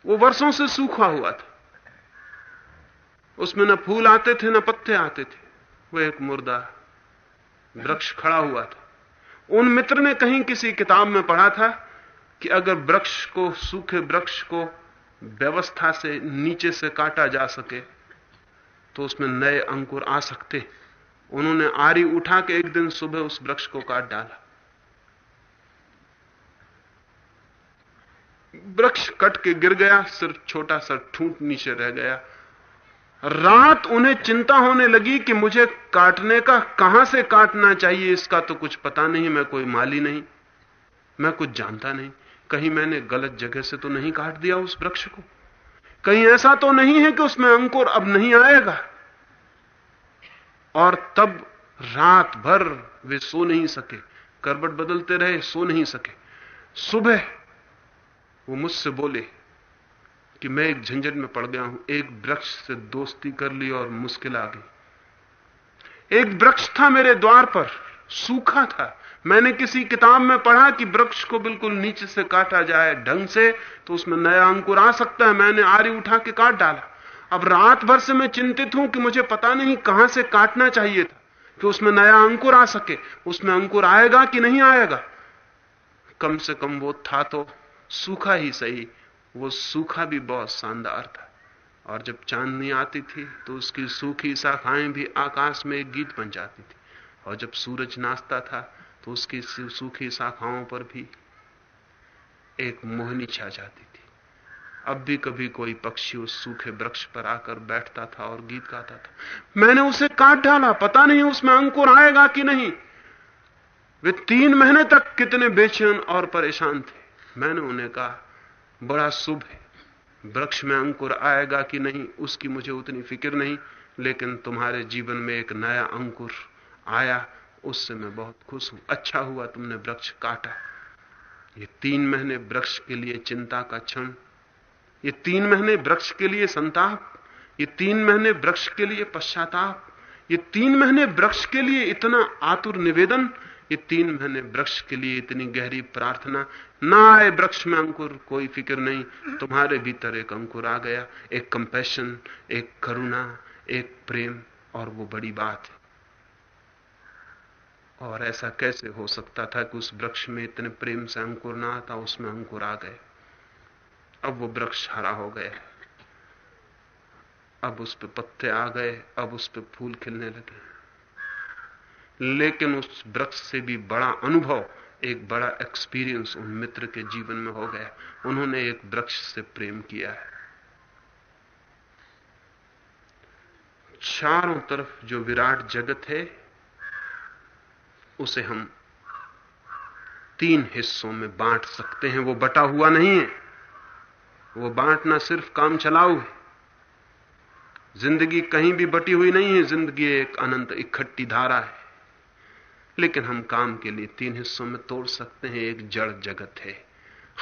वो वर्षों से सूखा हुआ था। उसमें न फूल आते थे, न पत्ते आते थे। वो एक मुर्दा वृक्ष खड़ा हुआ था। उन मित्र ने कहीं किसी किताब में पढ़ा था कि अगर वृक्ष को, सूखे वृक्ष को व्यवस्था से नीचे से काटा जा सके तो उसमें नए अंकुर आ सकते उन्होंने आरी उठा के एक दिन सुबह उस वृक्ष को काट डाला। वृक्ष कट के गिर गया सिर्फ़ छोटा सा ठूंठ नीचे रह गया। रात उन्हें चिंता होने लगी कि मुझे काटने का कहाँ से काटना चाहिए, इसका तो कुछ पता नहीं, मैं कोई माली नहीं, मैं कुछ जानता नहीं। कहीं मैंने गलत जगह से तो नहीं काट दिया उस वृक्ष को। कहीं ऐसा तो नहीं है कि उसमें अंकुर अब नहीं आएगा। और तब रात भर वे सो नहीं सके करबट बदलते रहे, सो नहीं सके। सुबह वो मुझसे बोले कि मैं एक झंझट में पड़ गया हूँ, एक वृक्ष से दोस्ती कर ली और मुश्किल आ गई। एक वृक्ष था मेरे द्वार पर, सूखा था मैंने किसी किताब में पढ़ा कि वृक्ष को बिल्कुल नीचे से काटा जाए ढंग से तो उसमें नया अंकुर आ सकता है। मैंने आरी उठा के काट डाला। अब रात भर से मैं चिंतित हूँ कि मुझे पता नहीं कहाँ से काटना चाहिए था कि उसमें नया अंकुर आ सके। उसमें अंकुर आएगा कि नहीं आएगा? कम से कम वो था तो सूखा ही सही। वो सूखा भी बहुत शानदार था। और जब चांदनी आती थी तो उसकी सूखी शाखाएँ भी आकाश में एक गीत बन जाती थी। और जब सूरज नाचता था तो उसकी सूखी शाखाओं पर भी एक मोहनी छा जाती थी। अब भी कभी कोई पक्षी उस सूखे वृक्ष पर आकर बैठता था और गीत गाता था। मैंने उसे काट डाला, पता नहीं उसमें अंकुर आएगा कि नहीं। वे तीन महीने तक कितने बेचैन और परेशान थे। मैंने उन्हें कहा, बड़ा शुभ है, वृक्ष में अंकुर आएगा कि नहीं, उसकी मुझे उतनी फ़िक्र नहीं, लेकिन तुम्हारे जीवन में एक नया अंकुर आया उससे मैं बहुत खुश हूँ। अच्छा हुआ तुमने वृक्ष काटा। ये तीन महीने वृक्ष के लिए चिंता का क्षण। ये तीन महीने वृक्ष के लिए संताप। ये तीन महीने वृक्ष के लिए पश्चाताप। ये तीन महीने वृक्ष के लिए इतना आतुर निवेदन। ये तीन महीने वृक्ष के लिए इतनी गहरी प्रार्थना। ना आए वृक्ष में अंकुर, कोई फ़िक्र नहीं। तुम्हारे भीतर एक अंकुर आ गया, एक कंपैशन एक करुणा, एक प्रेम, और वो बड़ी बात है। और ऐसा कैसे हो सकता था कि उस वृक्ष में इतने प्रेम से अंकुर ना आता, उसमें अंकुर आ गए। अब वो वृक्ष हरा हो गया। अब उस पर पत्ते आ गए, अब उस पर फूल खिलने लगे। लेकिन उस वृक्ष से भी बड़ा अनुभव, एक बड़ा एक्सपीरियंस उन मित्र के जीवन में हो गया। उन्होंने एक वृक्ष से प्रेम किया है। चारों तरफ़ जो विराट जगत है उसे हम तीन हिस्सों में बांट सकते हैं। वो बटा हुआ नहीं है। वो बांटना सिर्फ़ काम चलाऊ है। ज़िंदगी कहीं भी बटी हुई नहीं है। ज़िंदगी एक अनंत इकट्ठी धारा है। लेकिन हम काम के लिए तीन हिस्सों में तोड़ सकते हैं। एक जड़ जगत है।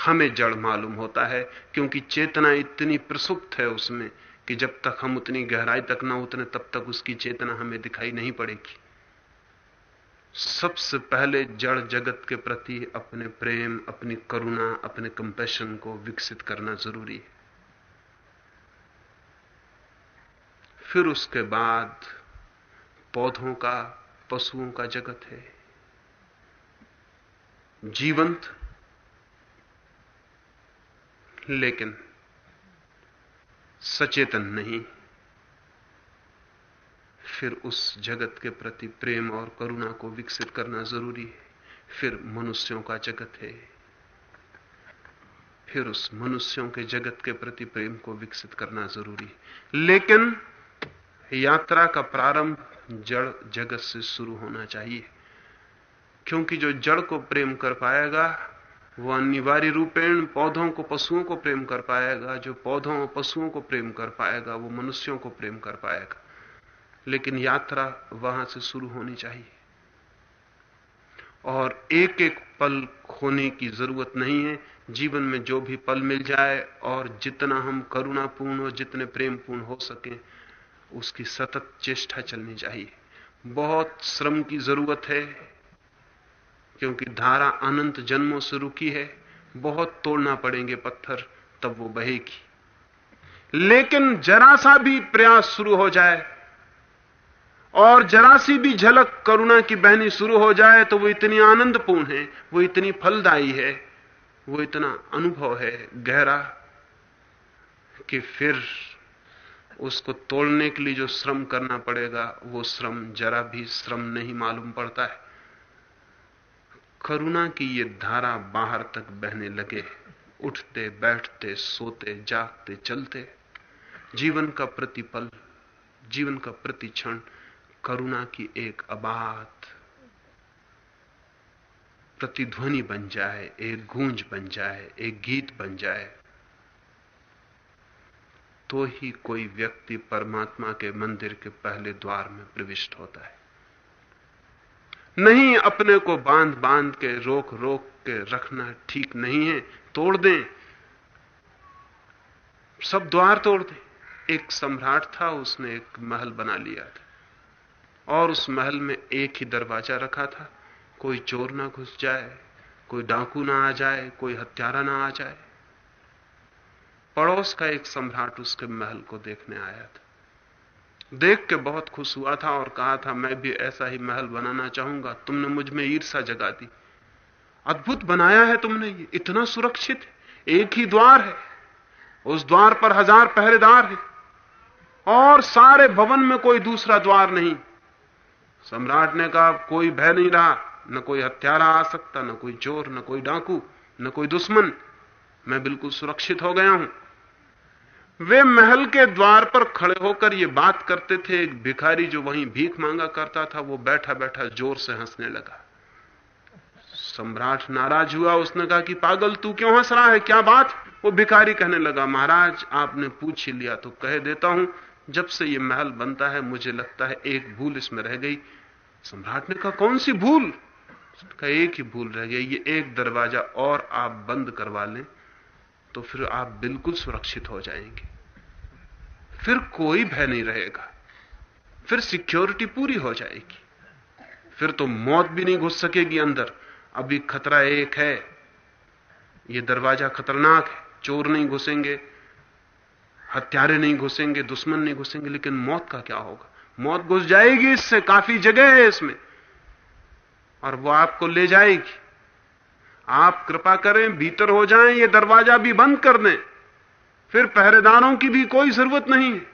हमें जड़ मालूम होता है, क्योंकि चेतना इतनी प्रसुप्त है उसमें कि जब तक हम उतनी गहराई तक ना उतने तब तक उसकी चेतना हमें दिखाई नहीं पड़ेगी। सबसे पहले जड़ जगत के प्रति अपने प्रेम, अपनी करुणा, अपने कंपेशन को विकसित करना ज़रूरी है। फिर उसके बाद पौधों का, पशुओं का जगत है। जीवंत, लेकिन सचेतन नहीं। फिर उस जगत के प्रति प्रेम और करुणा को विकसित करना ज़रूरी है। फिर मनुष्यों का जगत है। फिर उस मनुष्यों के जगत के प्रति प्रेम को विकसित करना ज़रूरी है। लेकिन यात्रा का प्रारंभ जड़ जगत से शुरू होना चाहिए। क्योंकि जो जड़ को प्रेम कर पाएगा, वो अनिवार्य रूपेण पौधों को, पशुओं को प्रेम कर पाएगा। जो पौधों और पशुओं को प्रेम कर पाएगा, वो मनुष्यों को प्रेम कर पाएगा। लेकिन यात्रा वहाँ से शुरू होनी चाहिए। और एक एक पल खोने की ज़रूरत नहीं है। जीवन में जो भी पल मिल जाए और जितना हम करुणापूर्ण और जितने प्रेमपूर्ण हो सके, उसकी सतत चेष्टा चलनी चाहिए। बहुत श्रम की ज़रूरत है, क्योंकि धारा अनंत जन्मों से रुकी है। बहुत तोड़ना पड़ेंगे पत्थर, तब वो बहेगी। लेकिन जरा सा भी प्रयास शुरू हो जाए और जरा सी भी झलक करुणा की बहनी शुरू हो जाए तो वो इतनी आनंदपूर्ण है, वो इतनी फलदायी है, वो इतना अनुभव है गहरा कि फिर उसको तोड़ने के लिए जो श्रम करना पड़ेगा, वो श्रम जरा भी श्रम नहीं मालूम पड़ता है। करुणा की ये धारा बाहर तक बहने लगे, उठते, बैठते, सोते, जागते, चलते। जीवन का प्रतिपल, जीवन का प्रतिक्षण करुणा की एक अबाध प्रतिध्वनि बन जाए, एक गूंज बन जाए, एक गीत बन जाए। तो ही कोई व्यक्ति परमात्मा के मंदिर के पहले द्वार में प्रविष्ट होता है। नहीं अपने को बाँध बाँध के रोक रोक के रखना ठीक नहीं है, तोड़ दें। सब द्वार तोड़ दें। एक सम्राट था, उसने एक महल बना लिया था। और उस महल में एक ही दरवाज़ा रखा था। कोई चोर ना घुस जाए, कोई डाकू ना आ जाए, कोई हत्यारा ना आ जाए। पड़ोस का एक सम्राट उसके महल को देखने आया था। देख के बहुत खुश हुआ था और कहा था, मैं भी ऐसा ही महल बनाना चाहूँगा। तुमने मुझमें ईर्षा जगा दी। अद्भुत बनाया है तुमने ये। इतना सुरक्षित एक ही द्वार है। उस द्वार पर हज़ार पहरेदार है। और सारे भवन में कोई दूसरा द्वार नहीं। सम्राट ने कहा, कोई भय नहीं रहा। न कोई हत्यारा आ सकता, न कोई चोर, न कोई डाकू, न कोई दुश्मन। मैं बिल्कुल सुरक्षित हो गया हूँ। वे महल के द्वार पर खड़े होकर ये बात करते थे। एक भिखारी जो वहीं भीख मांगा करता था, वो बैठा बैठा ज़ोर से हंसने लगा। सम्राट नाराज़ हुआ। उसने कहा कि, पागल, तू क्यों हंस रहा है? क्या बात? वो भिखारी कहने लगा, महाराज, आपने पूछ ही लिया तो कह देता हूँ। जब से यह महल बनता है, मुझे लगता है एक भूल इसमें रह गई। सम्राट ने कहा, कौन सी भूल? का एक ही भूल रह गई, ये एक दरवाज़ा और आप बंद करवा लें तो फिर आप बिल्कुल सुरक्षित हो जाएँगे। फिर कोई भय नहीं रहेगा, फिर सिक्योरिटी पूरी हो जाएगी। फिर तो मौत भी नहीं घुस सकेगी अंदर। अभी खतरा एक है, ये दरवाज़ा खतरनाक है, चोर नहीं घुसेंगे हत्यारे नहीं घुसेंगे, दुश्मन नहीं घुसेंगे, लेकिन मौत का क्या होगा? मौत घुस जाएगी इससे, काफ़ी जगह है इसमें। और वो आपको ले जाएगी। आप कृपा करें, भीतर हो जाएँ, ये दरवाज़ा भी बंद कर दें। फिर पहरेदारों की भी कोई ज़रूरत नहीं है।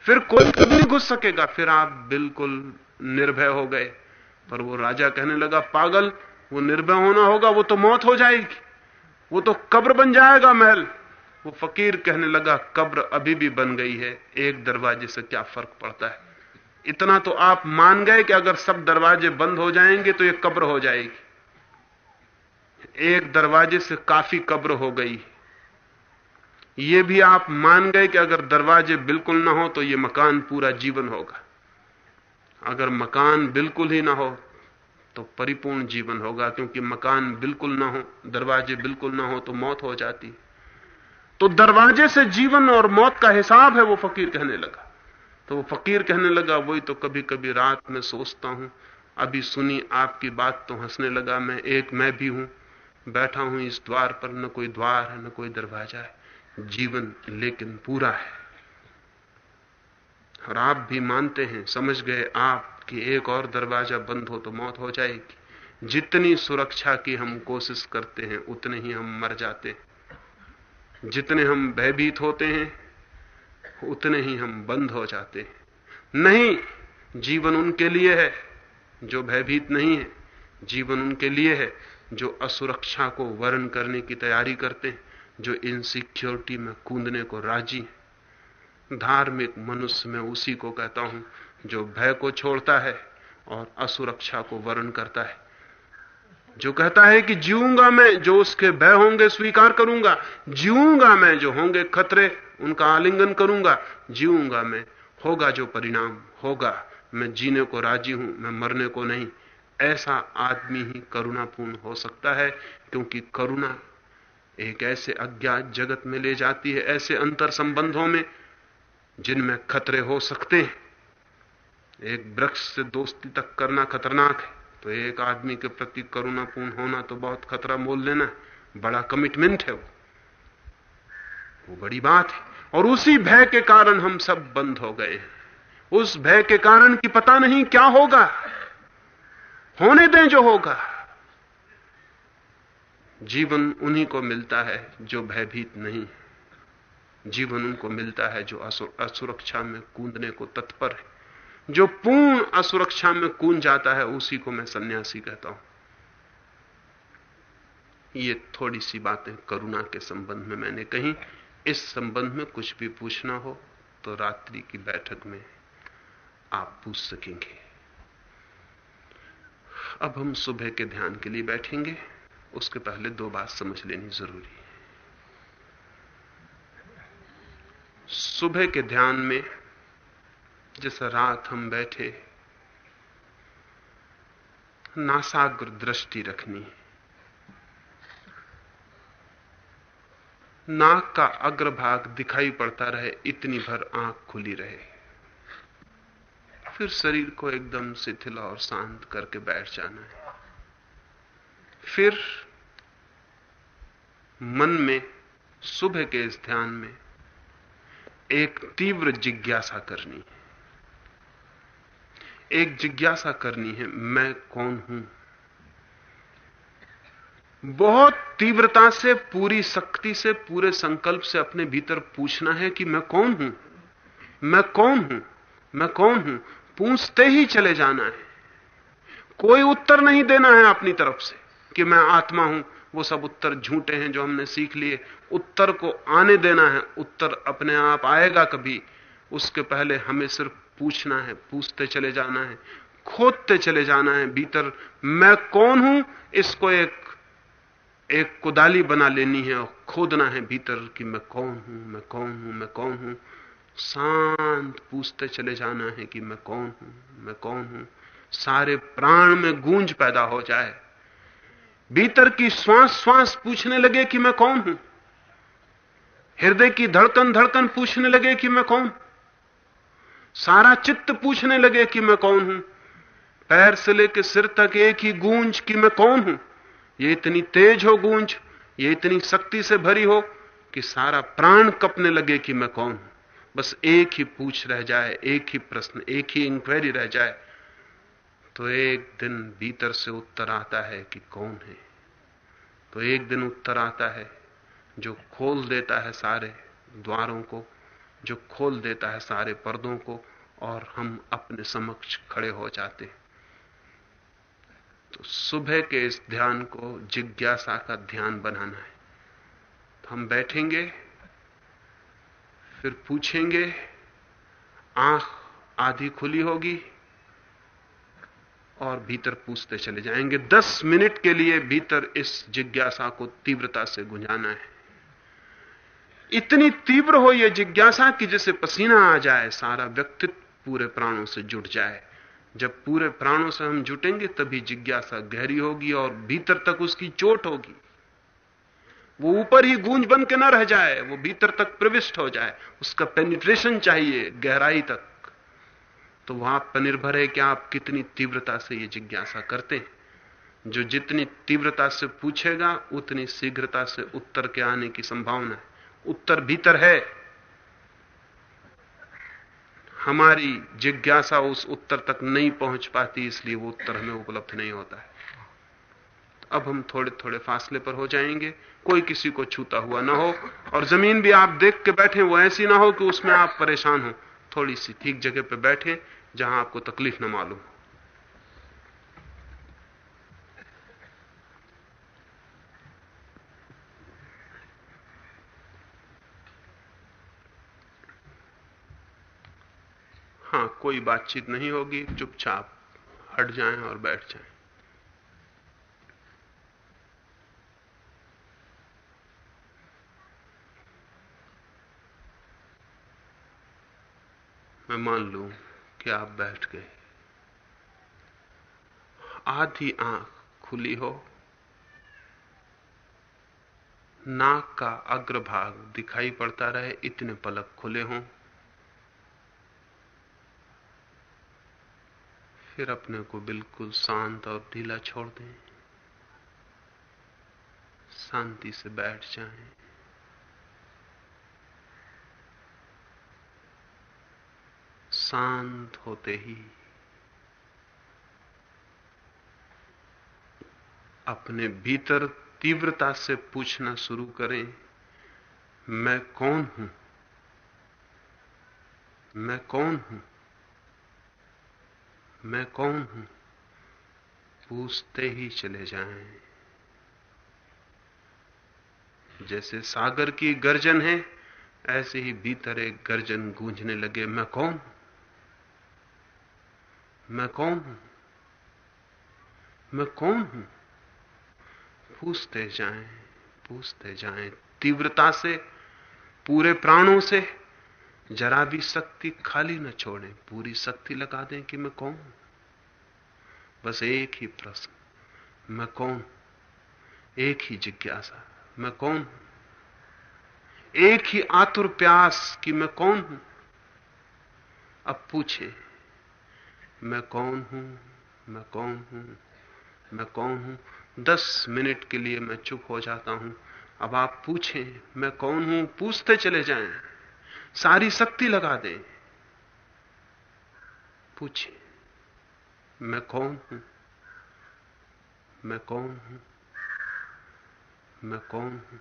फिर कोई कभी नहीं घुस सकेगा। फिर आप बिल्कुल निर्भय हो गए। पर वो राजा कहने लगा, पागल, वो निर्भय होना होगा, वो तो मौत हो जाएगी। वो तो कब्र बन जाएगा महल। वो फकीर कहने लगा, कब्र अभी भी बन गई है, एक दरवाजे से क्या फ़र्क पड़ता है? इतना तो आप मान गए कि अगर सब दरवाजे बंद हो जाएँगे तो ये कब्र हो जाएगी। एक दरवाजे से काफ़ी कब्र हो गई। ये भी आप मान गए कि अगर दरवाजे बिल्कुल ना हो तो ये मकान पूरा जीवन होगा। अगर मकान बिल्कुल ही ना हो तो परिपूर्ण जीवन होगा, क्योंकि मकान बिल्कुल ना हो, दरवाजे बिल्कुल ना हो तो मौत हो जाती। तो दरवाजे से जीवन और मौत का हिसाब है, वो फकीर कहने लगा। तो वो फकीर कहने लगा, वही तो कभी कभी रात में सोचता हूँ, अभी सुनी आपकी बात तो हंसने लगा, मैं एक मैं भी हूँ, बैठा हूँ इस द्वार पर, न कोई द्वार है, न कोई दरवाज़ा है, जीवन लेकिन पूरा है। और आप भी मानते हैं, समझ गए आप कि एक और दरवाज़ा बंद हो तो मौत हो जाएगी। जितनी सुरक्षा की हम कोशिश करते हैं, उतने ही हम मर जाते हैं। जितने हम भयभीत होते हैं, उतने ही हम बंद हो जाते हैं। नहीं, जीवन उनके लिए है जो भयभीत नहीं है। जीवन उनके लिए है जो असुरक्षा को वर्ण करने की तैयारी करते हैं, जो इनसिक्योरिटी में कूदने को राज़ी है। धार्मिक मनुष्य में उसी को कहता हूँ, जो भय को छोड़ता है और असुरक्षा को वर्ण करता है। जो कहता है कि जीऊँगा मैं, जो उसके भय होंगे स्वीकार करूँगा। जीऊँगा मैं, जो होंगे खतरे, उनका आलिंगन करूँगा। जीऊँगा मैं, होगा जो परिणाम, होगा। मैं जीने को राज़ी हूँ, मैं मरने को नहीं। ऐसा आदमी ही करुणापूर्ण हो सकता है, क्योंकि करुणा एक ऐसे अज्ञात जगत में ले जाती है, ऐसे अंतर संबंधों में, जिनमें खतरे हो सकते हैं। एक वृक्ष से दोस्ती तक करना खतरनाक है। तो एक आदमी के प्रति करुणापूर्ण होना तो बहुत खतरा मोल लेना बड़ा कमिटमेंट है वो। वो बड़ी बात है। और उसी भय के कारण हम सब बंद हो गए हैं। उस भय के कारण कि पता नहीं क्या होगा। होने दें जो होगा। जीवन उन्हीं को मिलता है जो भयभीत नहीं जीवन उनको मिलता है जो असुरक्षा में कूदने को तत्पर है। जो पूर्ण असुरक्षा में कूद जाता है, उसी को मैं सन्यासी कहता हूँ। ये थोड़ी सी बातें करुणा के संबंध में मैंने कही। इस संबंध में कुछ भी पूछना हो तो रात्रि की बैठक में आप पूछ सकेंगे। अब हम सुबह के ध्यान के लिए बैठेंगे। उसके पहले दो बात समझ लेनी ज़रूरी है। सुबह के ध्यान में जैसे रात हम बैठे, नासाग्र दृष्टि रखनी नाक का अग्रभाग दिखाई पड़ता रहे, इतनी भर आँख खुली रहे। फिर शरीर को एकदम शिथिल और शांत करके बैठ जाना है। फिर मन में, सुबह के इस ध्यान में, एक तीव्र जिज्ञासा करनी है। एक जिज्ञासा करनी है, मैं कौन हूँ? बहुत तीव्रता से, पूरी शक्ति से, पूरे संकल्प से अपने भीतर पूछना है कि मैं कौन हूँ? मैं कौन हूँ? मैं कौन हूँ? पूछते ही चले जाना है। कोई उत्तर नहीं देना है अपनी तरफ़ से कि मैं आत्मा हूँ। वो सब उत्तर झूठे हैं जो हमने सीख लिए। उत्तर को आने देना है। उत्तर अपने आप आएगा कभी। उसके पहले हमें सिर्फ़ पूछना है, पूछते चले जाना है, खोदते चले जाना है भीतर, मैं कौन हूँ? इसको एक एक कुदाली बना लेनी है और खोदना है भीतर कि मैं कौन हूँ, मैं कौन हूँ, मैं कौन हूँ? शांत पूछते चले जाना है कि मैं कौन हूँ, मैं कौन हूँ? सारे प्राण में गूंज पैदा हो जाए। भीतर की श्वास श्वास पूछने लगे कि मैं कौन हूँ? हृदय की धड़कन धड़कन पूछने लगे कि मैं कौन? सारा चित्त पूछने लगे कि मैं कौन हूँ? पैर से लेकर सिर तक एक ही गूंज कि मैं कौन हूँ? ये इतनी तेज हो गूंज, ये इतनी शक्ति से भरी हो कि सारा प्राण कपने लगे कि मैं कौन हूँ? बस एक ही पूछ रह जाए, एक ही प्रश्न, एक ही इंक्वायरी रह जाए तो एक दिन भीतर से उत्तर आता है कि कौन है? तो एक दिन उत्तर आता है, जो खोल देता है सारे द्वारों को जो खोल देता है सारे पर्दों को और हम अपने समक्ष खड़े हो जाते हैं। तो सुबह के इस ध्यान को जिज्ञासा का ध्यान बनाना है। तो हम बैठेंगे, फिर पूछेंगे, आँख आधी खुली होगी और भीतर पूछते चले जाएँगे। दस मिनट के लिए भीतर इस जिज्ञासा को तीव्रता से गुंजाना है। इतनी तीव्र हो यह जिज्ञासा कि जैसे पसीना आ जाए, सारा व्यक्तित्व पूरे प्राणों से जुट जाए। जब पूरे प्राणों से हम जुटेंगे, तभी जिज्ञासा गहरी होगी और भीतर तक उसकी चोट होगी। वो ऊपर ही गूंज बन के ना रह जाए, वो भीतर तक प्रविष्ट हो जाए। उसका पेनिट्रेशन चाहिए गहराई तक। तो वहाँ पर निर्भर है कि आप कितनी तीव्रता से ये जिज्ञासा करते हैं। जो जितनी तीव्रता से पूछेगा, उतनी शीघ्रता से उत्तर के आने की संभावना है। उत्तर भीतर है। हमारी जिज्ञासा उस उत्तर तक नहीं पहुँच पाती, इसलिए वो उत्तर हमें उपलब्ध नहीं होता है। तो अब हम थोड़े थोड़े फासले पर हो जाएँगे। कोई किसी को छूता हुआ ना हो, और ज़मीन भी आप देख के बैठे, वो ऐसी ना हो कि उसमें आप परेशान हो। थोड़ी सी ठीक जगह पर बैठे, जहाँ आपको तकलीफ़ ना मालूम हाँ कोई बातचीत नहीं होगी, चुपचाप हट जाएँ और बैठ जाएँ। मैं मान लू कि आप बैठ गए। आधी आँख खुली हो। नाक का अग्रभाग दिखाई पड़ता रहे, इतने पलक खुले हों। फिर अपने को बिल्कुल शांत और ढीला छोड़ दें। शांति से बैठ जाएँ। शांत होते ही अपने भीतर तीव्रता से पूछना शुरू करें, मैं कौन हूँ? मैं कौन हूँ? मैं कौन हूँ? पूछते ही चले जाएँ। जैसे सागर की गर्जन है, ऐसे ही भीतर एक गर्जन गूंजने लगे, मैं कौन मैं कौन हूँ? मैं कौन हूँ? पूछते जाएँ पूछते जाएँ, तीव्रता से, पूरे प्राणों से। जरा भी शक्ति खाली न छोड़े, पूरी शक्ति लगा दें कि मैं कौन? बस एक ही प्रश्न, मैं कौन? एक ही जिज्ञासा, मैं कौन हूँ? एक ही आतुर प्यास कि मैं कौन हूँ? अब पूछे, मैं कौन हूँ? मैं कौन हूँ? मैं कौन हूँ? दस मिनट के लिए मैं चुप हो जाता हूँ। अब आप पूछें, मैं कौन हूँ? पूछते चले जाएँ। सारी शक्ति लगा दे। पूछे मैं कौन हूँ? मैं कौन हूँ? मैं कौन हूँ?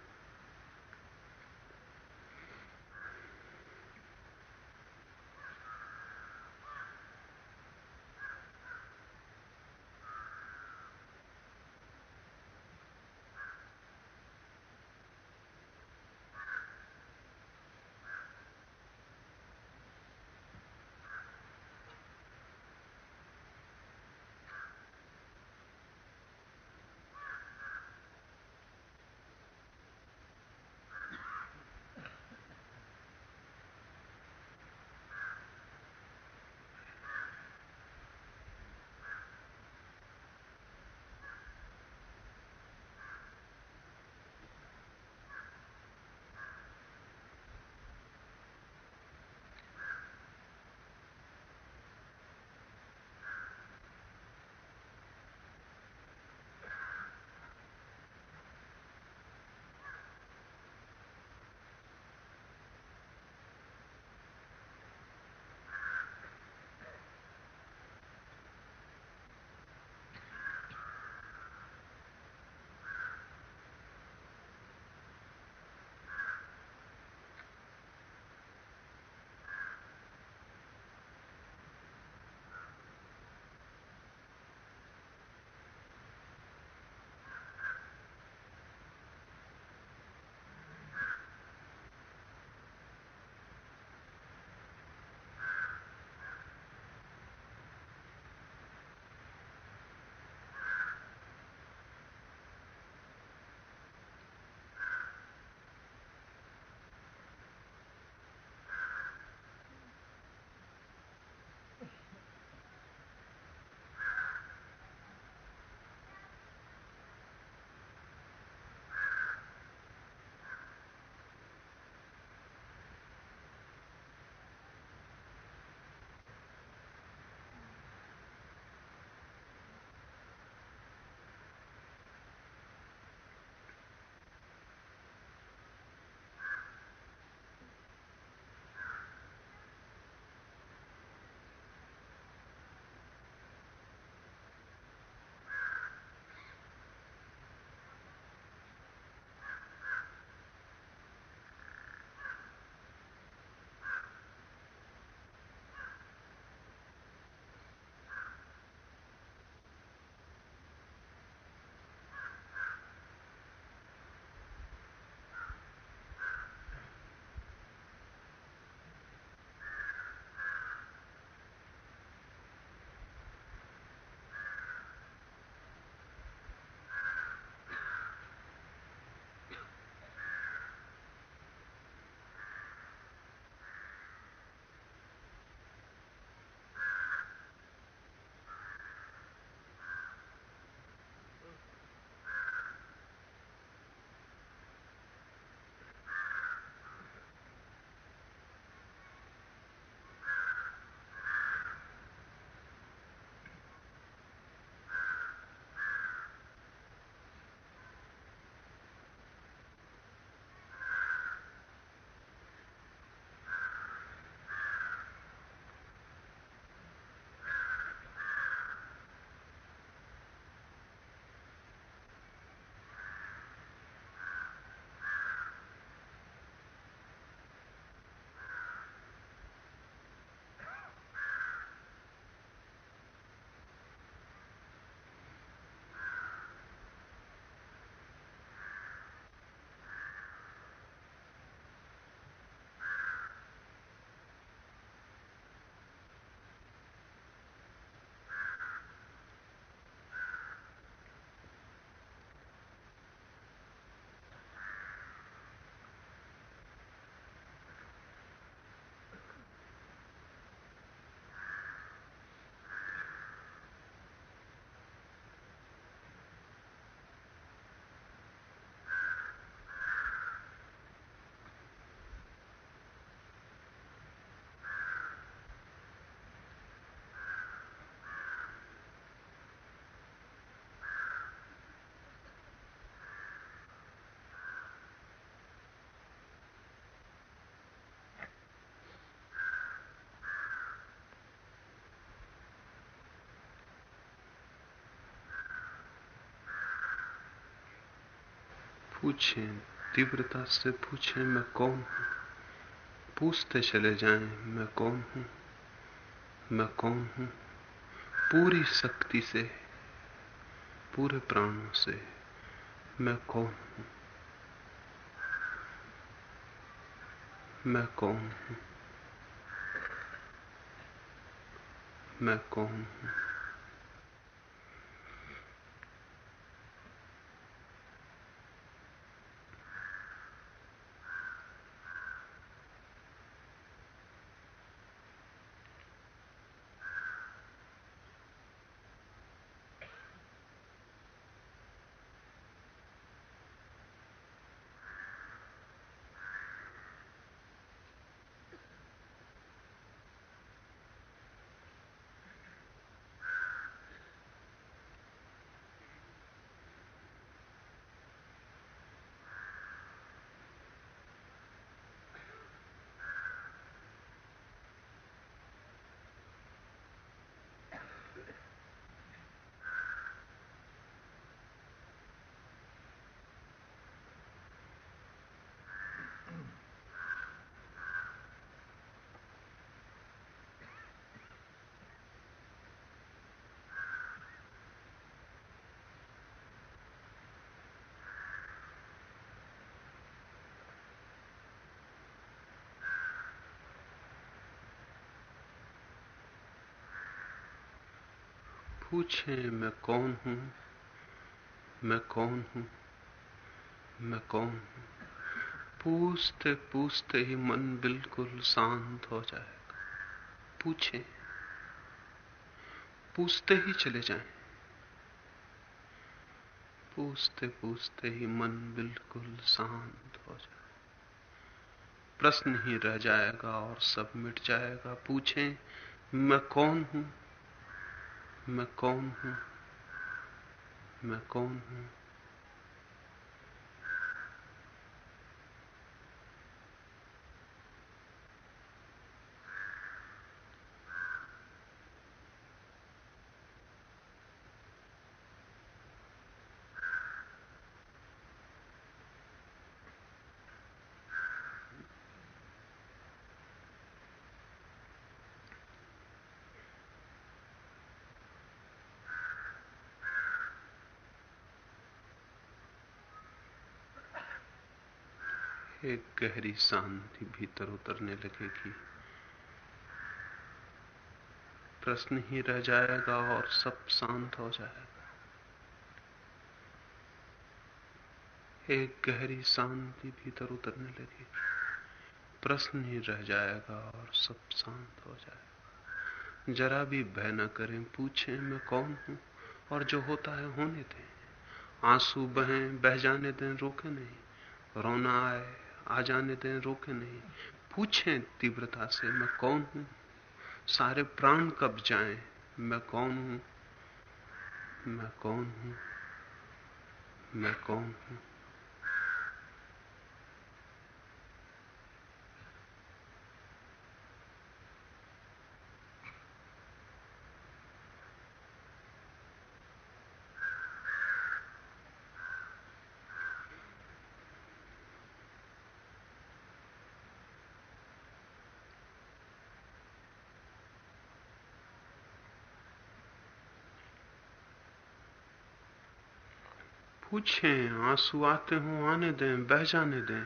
पूछें, तीव्रता से पूछें, मैं कौन हूँ? पूछते चले जाएँ, मैं कौन हूँ? मैं कौन हूँ? पूरी शक्ति से, पूरे प्राणों से, मैं कौन हूँ? मैं कौन हूँ? मैं कौन हूँ? पूछें, मैं कौन हूँ? मैं कौन हूँ? मैं कौन हूँ? पूछते पूछते ही मन बिल्कुल शांत हो जाएगा। पूछे। पूछते ही चले जाएँ। पूछते पूछते ही मन बिल्कुल शांत हो जाए प्रश्न ही रह जाएगा और सब मिट जाएगा। पूछें, मैं कौन हूँ? मैं कौन हूँ मैं कौन हूँ एक गहरी शांति भीतर उतरने लगेगी। प्रश्न ही रह जाएगा और सब शांत हो जाएगा। एक गहरी शांति भीतर उतरने लगेगी। प्रश्न ही रह जाएगा और सब शांत हो जाएगा। जरा भी भय न करें, पूछें, मैं कौन हूँ और जो होता है होने दें। आँसू बहें, बह जाने दें, रोके नहीं। रोना आए आ जाने दें, रोके नहीं। पूछें तीव्रता से, मैं कौन हूँ? सारे प्राण कब जाएँ? मैं कौन हूँ? मैं कौन हूँ? मैं कौन हूँ? पूछें, आँसू आते हो, आने दें, बह जाने दें।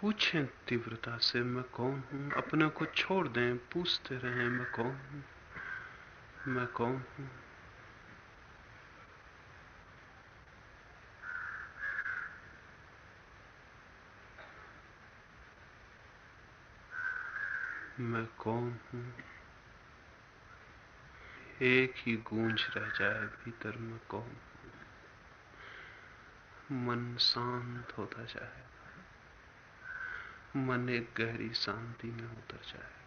पूछें तीव्रता से, मैं कौन हूँ? अपने को छोड़ दें, पूछते रहें, मैं कौन हूँ? मैं कौन हूँ? मैं कौन हूँ? एक ही गूंज रह जाए भीतर में कौन? मन शांत होता जाए। मन एक गहरी शांति में उतर जाए।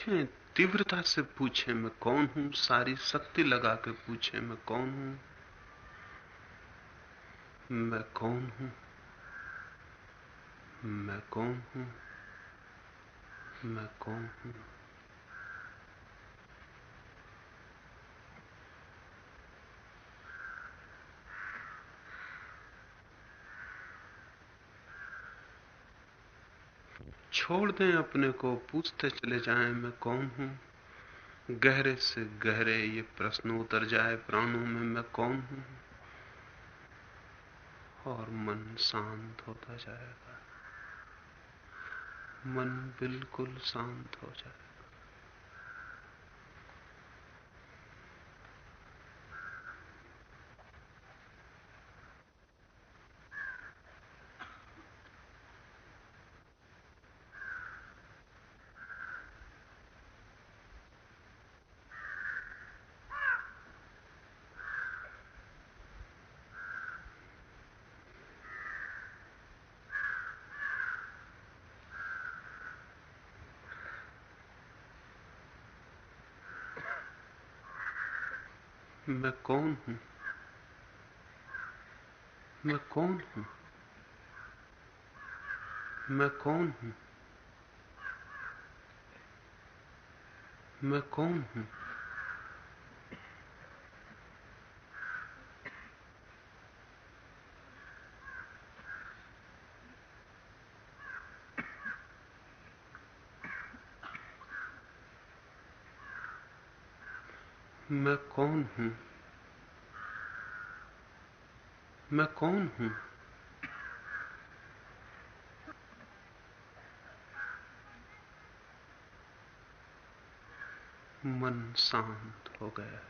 पूछें, तीव्रता से पूछें, मैं कौन हूँ? सारी शक्ति लगा के पूछें, मैं कौन हूँ? मैं कौन हूँ? मैं कौन हूँ? मैं कौन हूँ? छोड़ दें अपने को, पूछते चले जाएँ, मैं कौन हूँ? गहरे से गहरे ये प्रश्न उतर जाए प्राणों में, मैं कौन हूँ? और मन शांत होता जाएगा। मन बिल्कुल शांत हो जाएगा। मैं कौन हूँ मैं कौन हूँ मैं कौन हूँ मैं कौन हूँ मैं कौन हूँ मैं कौन हूँ? मन शांत हो गया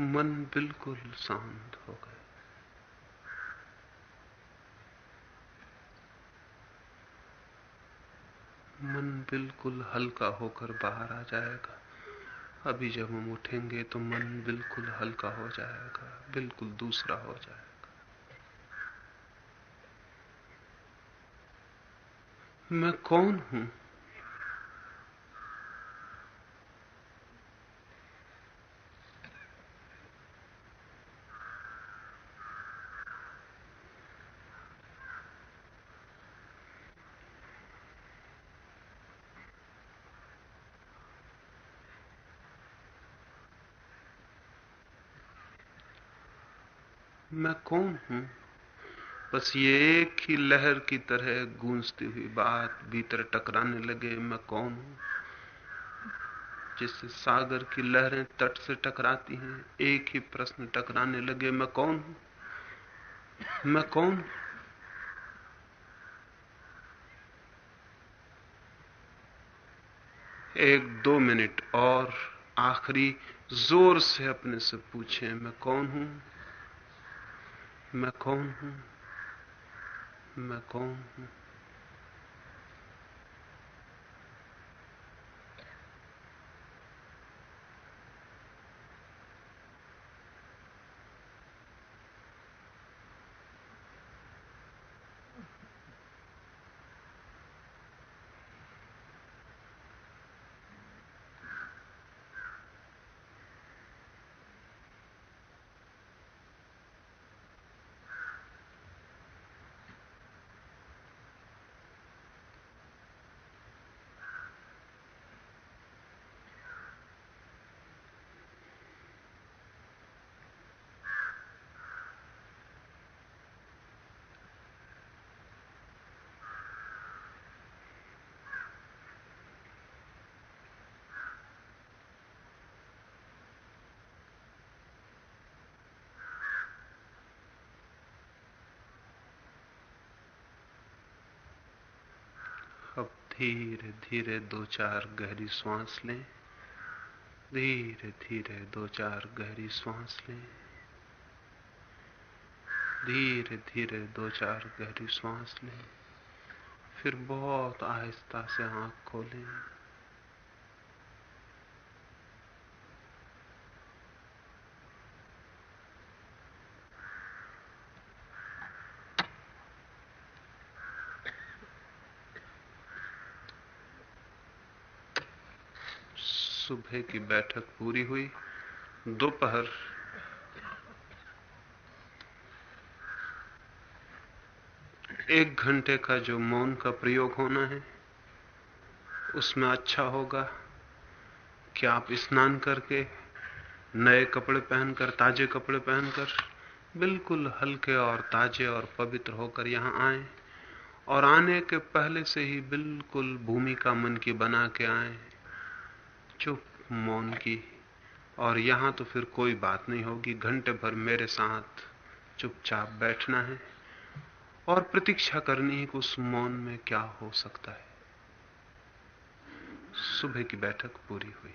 मन बिल्कुल शांत हो गया मन बिल्कुल हल्का होकर बाहर आ जाएगा। अभी जब हम उठेंगे तो मन बिल्कुल हल्का हो जाएगा, बिल्कुल दूसरा हो जाएगा। मैं कौन हूँ मैं कौन हूँ बस ये एक ही लहर की तरह गूंजती हुई बात भीतर टकराने लगे, मैं कौन हूँ? जिससे सागर की लहरें तट से टकराती हैं, एक ही प्रश्न टकराने लगे, मैं कौन हूँ? मैं कौन हूँ? एक दो मिनट और आखिरी ज़ोर से अपने से पूछें, मैं कौन हूँ? मैं कौन हूँ? मैं कौन हूँ अब धीरे धीरे दो चार गहरी श्वास लें। धीरे धीरे दो चार गहरी श्वास लें। धीरे धीरे दो चार गहरी श्वास लें। फिर बहुत आहिस्ता से आँख खोलें। सुबह की बैठक पूरी हुई। दोपहर एक घंटे का जो मौन का प्रयोग होना है, उसमें अच्छा होगा कि आप स्नान करके नए कपड़े पहनकर, ताजे कपड़े पहनकर, बिल्कुल हल्के और ताजे और पवित्र होकर यहाँ आए और आने के पहले से ही बिल्कुल भूमिका मन की बना के आए। चुप। मौन की। और यहाँ तो फिर कोई बात नहीं होगी। घंटे भर मेरे साथ चुपचाप बैठना है। और प्रतीक्षा करनी है कि उस मौन में क्या हो सकता है। सुबह की बैठक पूरी हुई।